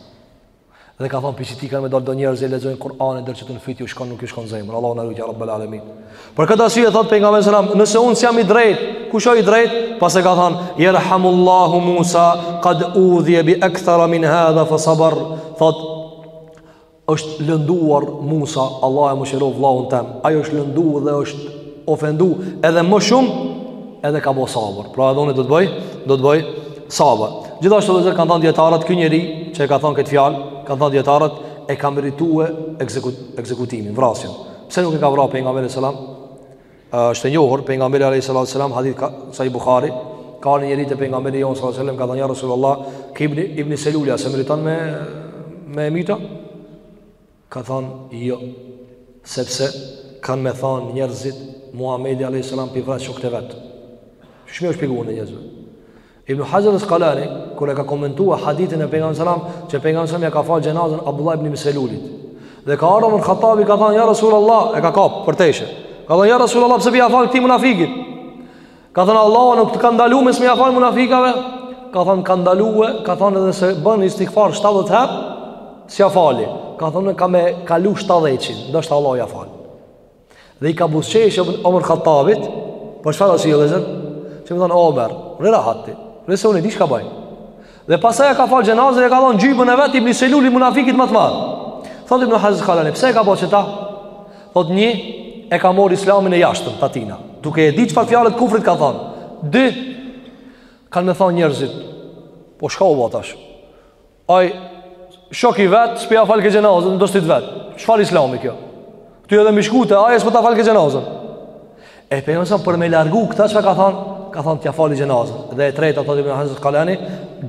Dhe ka thonë fisit tij kanë me dalë do njerëz e lexojnë Kur'anin, deri qitu në fyt ju shkon, nuk i shkon n'zemër. Allahu na ruajt ja Rabbul Alamin. Për këtë arsye thot pejgamberi sallallahu alajhi wasallam, nëse unë s'jam i drejt, kush është i drejt? Pasaj ka thonë, "Yerhamullahu Musa qad udhiya bi akthara min hadha fa sabar." Thot është lënduar Musa, Allahu e mëshiroftë vllaun tem. Ai është lënduar dhe është ofenduar edhe më shumë edhe ka bo sabër. Pra edhe unë do të bëj, do të bëj Sabër. Gjithashtu edhe kanë thënë dietarët ky njeri që e ka thënë këtë fjalë, kanë thënë dietarët e ka meritue ekzekut, ekzekutimin, vrasjen. Pse nuk e ka vrarë pejgamberi sallallahu alajhi wasallam? Është e njohur pejgamberi alajhi sallallahu alajhi wasallam hadith ka Sahih Buhari, ka një njeri te pejgamberi jon sallallahu alajhi wasallam ka thënë ja Rasulullah, ky ibn ibn Seluli a s'e meriton me e myt a? Ka thanë, Jo, sepse kanë me thanë njerëzit, Muhamedi alayhis salam p'i vras shokët e vet. S'mun e shpjegon njerëzve. Ibn Haxher al-Asqalani kur e ka komentuar hadithin e pejgamberit sallallahu alajhi wasallam, që pejgamberi sallallahu alajhi wasallam ia ka falë xhenazën Abdullah ibn Selulit. Dhe ka ardhur Umar Khattabi ka thënë ja Rasulullah, e ka kap për teshe. Ka thënë ja Rasulullah, pse p'ia fal këtij munafikit? Ka thënë Allahu nuk të ka ndalu mos me ia fal munafikave? Ka thënë m'ka ndalue, ka thënë edhe se bën istighfar 70 herë, s'ia fali. Ka thënë kam me e kalu 70-in, ndoshta Allahu ja fal. Dhe i ka buzëqesh Omer Khattabit, për çfarë arsye vëllezër? Që me i thon Omer, rri rahat ti. Se unë e di çka bëj. Dhe pasaj ia ka falë xhenazën, ia ka dhonë xhyben e vet ibni Selulit, munafikit më të madh. Thotë Ibnu Haxher Askalani, pse e ka bo qeta? Thotë një, e ka marrë islamin e jashtëm të tina. Duke e di çfarë fjalët e kufrit ka thonë. Dy, kanë me thonë njerëzit, po çka u bo tash? Ai shok i vet, s'p'ia falke xhenazën dostit vet. Çfarë islami kjo? Ty edhe me shku te ai s'po ta falë këtë xhenazën E pejgamberi alejhi selam për me largu këta që ka thonë Ka thonë t'ia fali xhenazën Dhe e treta thotë Askalani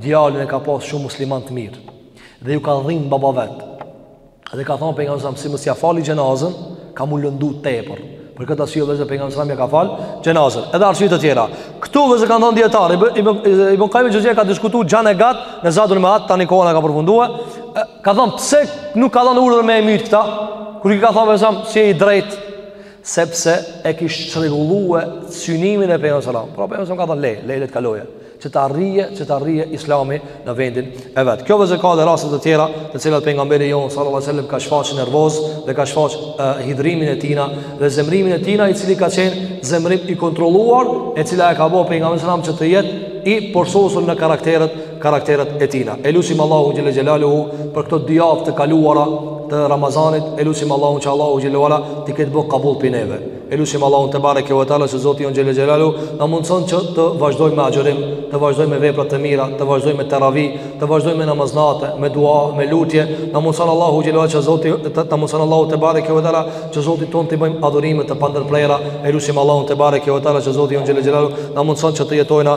Djalin e ka pasë shumë musliman të mirë Dhe ju ka dhimt baba i vet Dhe ka thonë pejgamberi alejhi selam si mos ja fali xhenazën Ka m'u lëndu tepër Për këtë arsye vëllezër pejgamberi alejhi selam ja ka falë xhenazën Edhe arsye të tjera Këtu vëllezër ka thonë dijetari Ibn Kajim el-Xhevzije ka diskutu gjanë e gatë Në Zadul Mead tani koha na ka përfundue Ka thënë pse nuk ka dhënë urdhër me i myt këta? Kur i ka thënë pejgamberit s'je i drejtë sepse e kish çrregullue synimin e pejgamberit sallallahu alajhi wasallam. Pra pejgamberi ka thënë le, le le të kalojë, që të arrijë, që të arrijë Islami në vendin e vet. Kjo vëllezër ka dhe raste të tjera, të cilat pejgamberi jonë sallallahu alajhi wasallam ka shfaqë nervoz dhe ka shfaqë uh, hidhrimin e tina dhe zemrimin e tina i cili ka qenë zemrim i kontrolluar, e cila e ka bo pejgamberin sallallahu alajhi wasallam që të jetë i përsosur në karakteret karakteret e tina. E lusim Allahun Xhele Xhelaluhu për këto dy javë të kaluara të Ramazanit, e lusim Allahun që Allahu Xhele ve Ala t'i ketë bo kabul për neve. E lusim Allahun tebareke ve teala që Zoti Jonë Xhele Xhelaluhu na mundëson që të vazhdojmë me agjërim, të vazhdojmë me vepra të mira, të vazhdojmë me teravi, të vazhdojmë me namaz nate, me dua, me lutje. Na mundëson Allahu Xhele ve Ala që Zoti, të, na mundëson Allahu tebareke ve teala që Zotit tonë t'i bëjmë adhurime të pandërprera, e lusim Allahun tebareke ve teala që Zoti Jonë Xhele Xhelaluhu na mundëson që të jetojna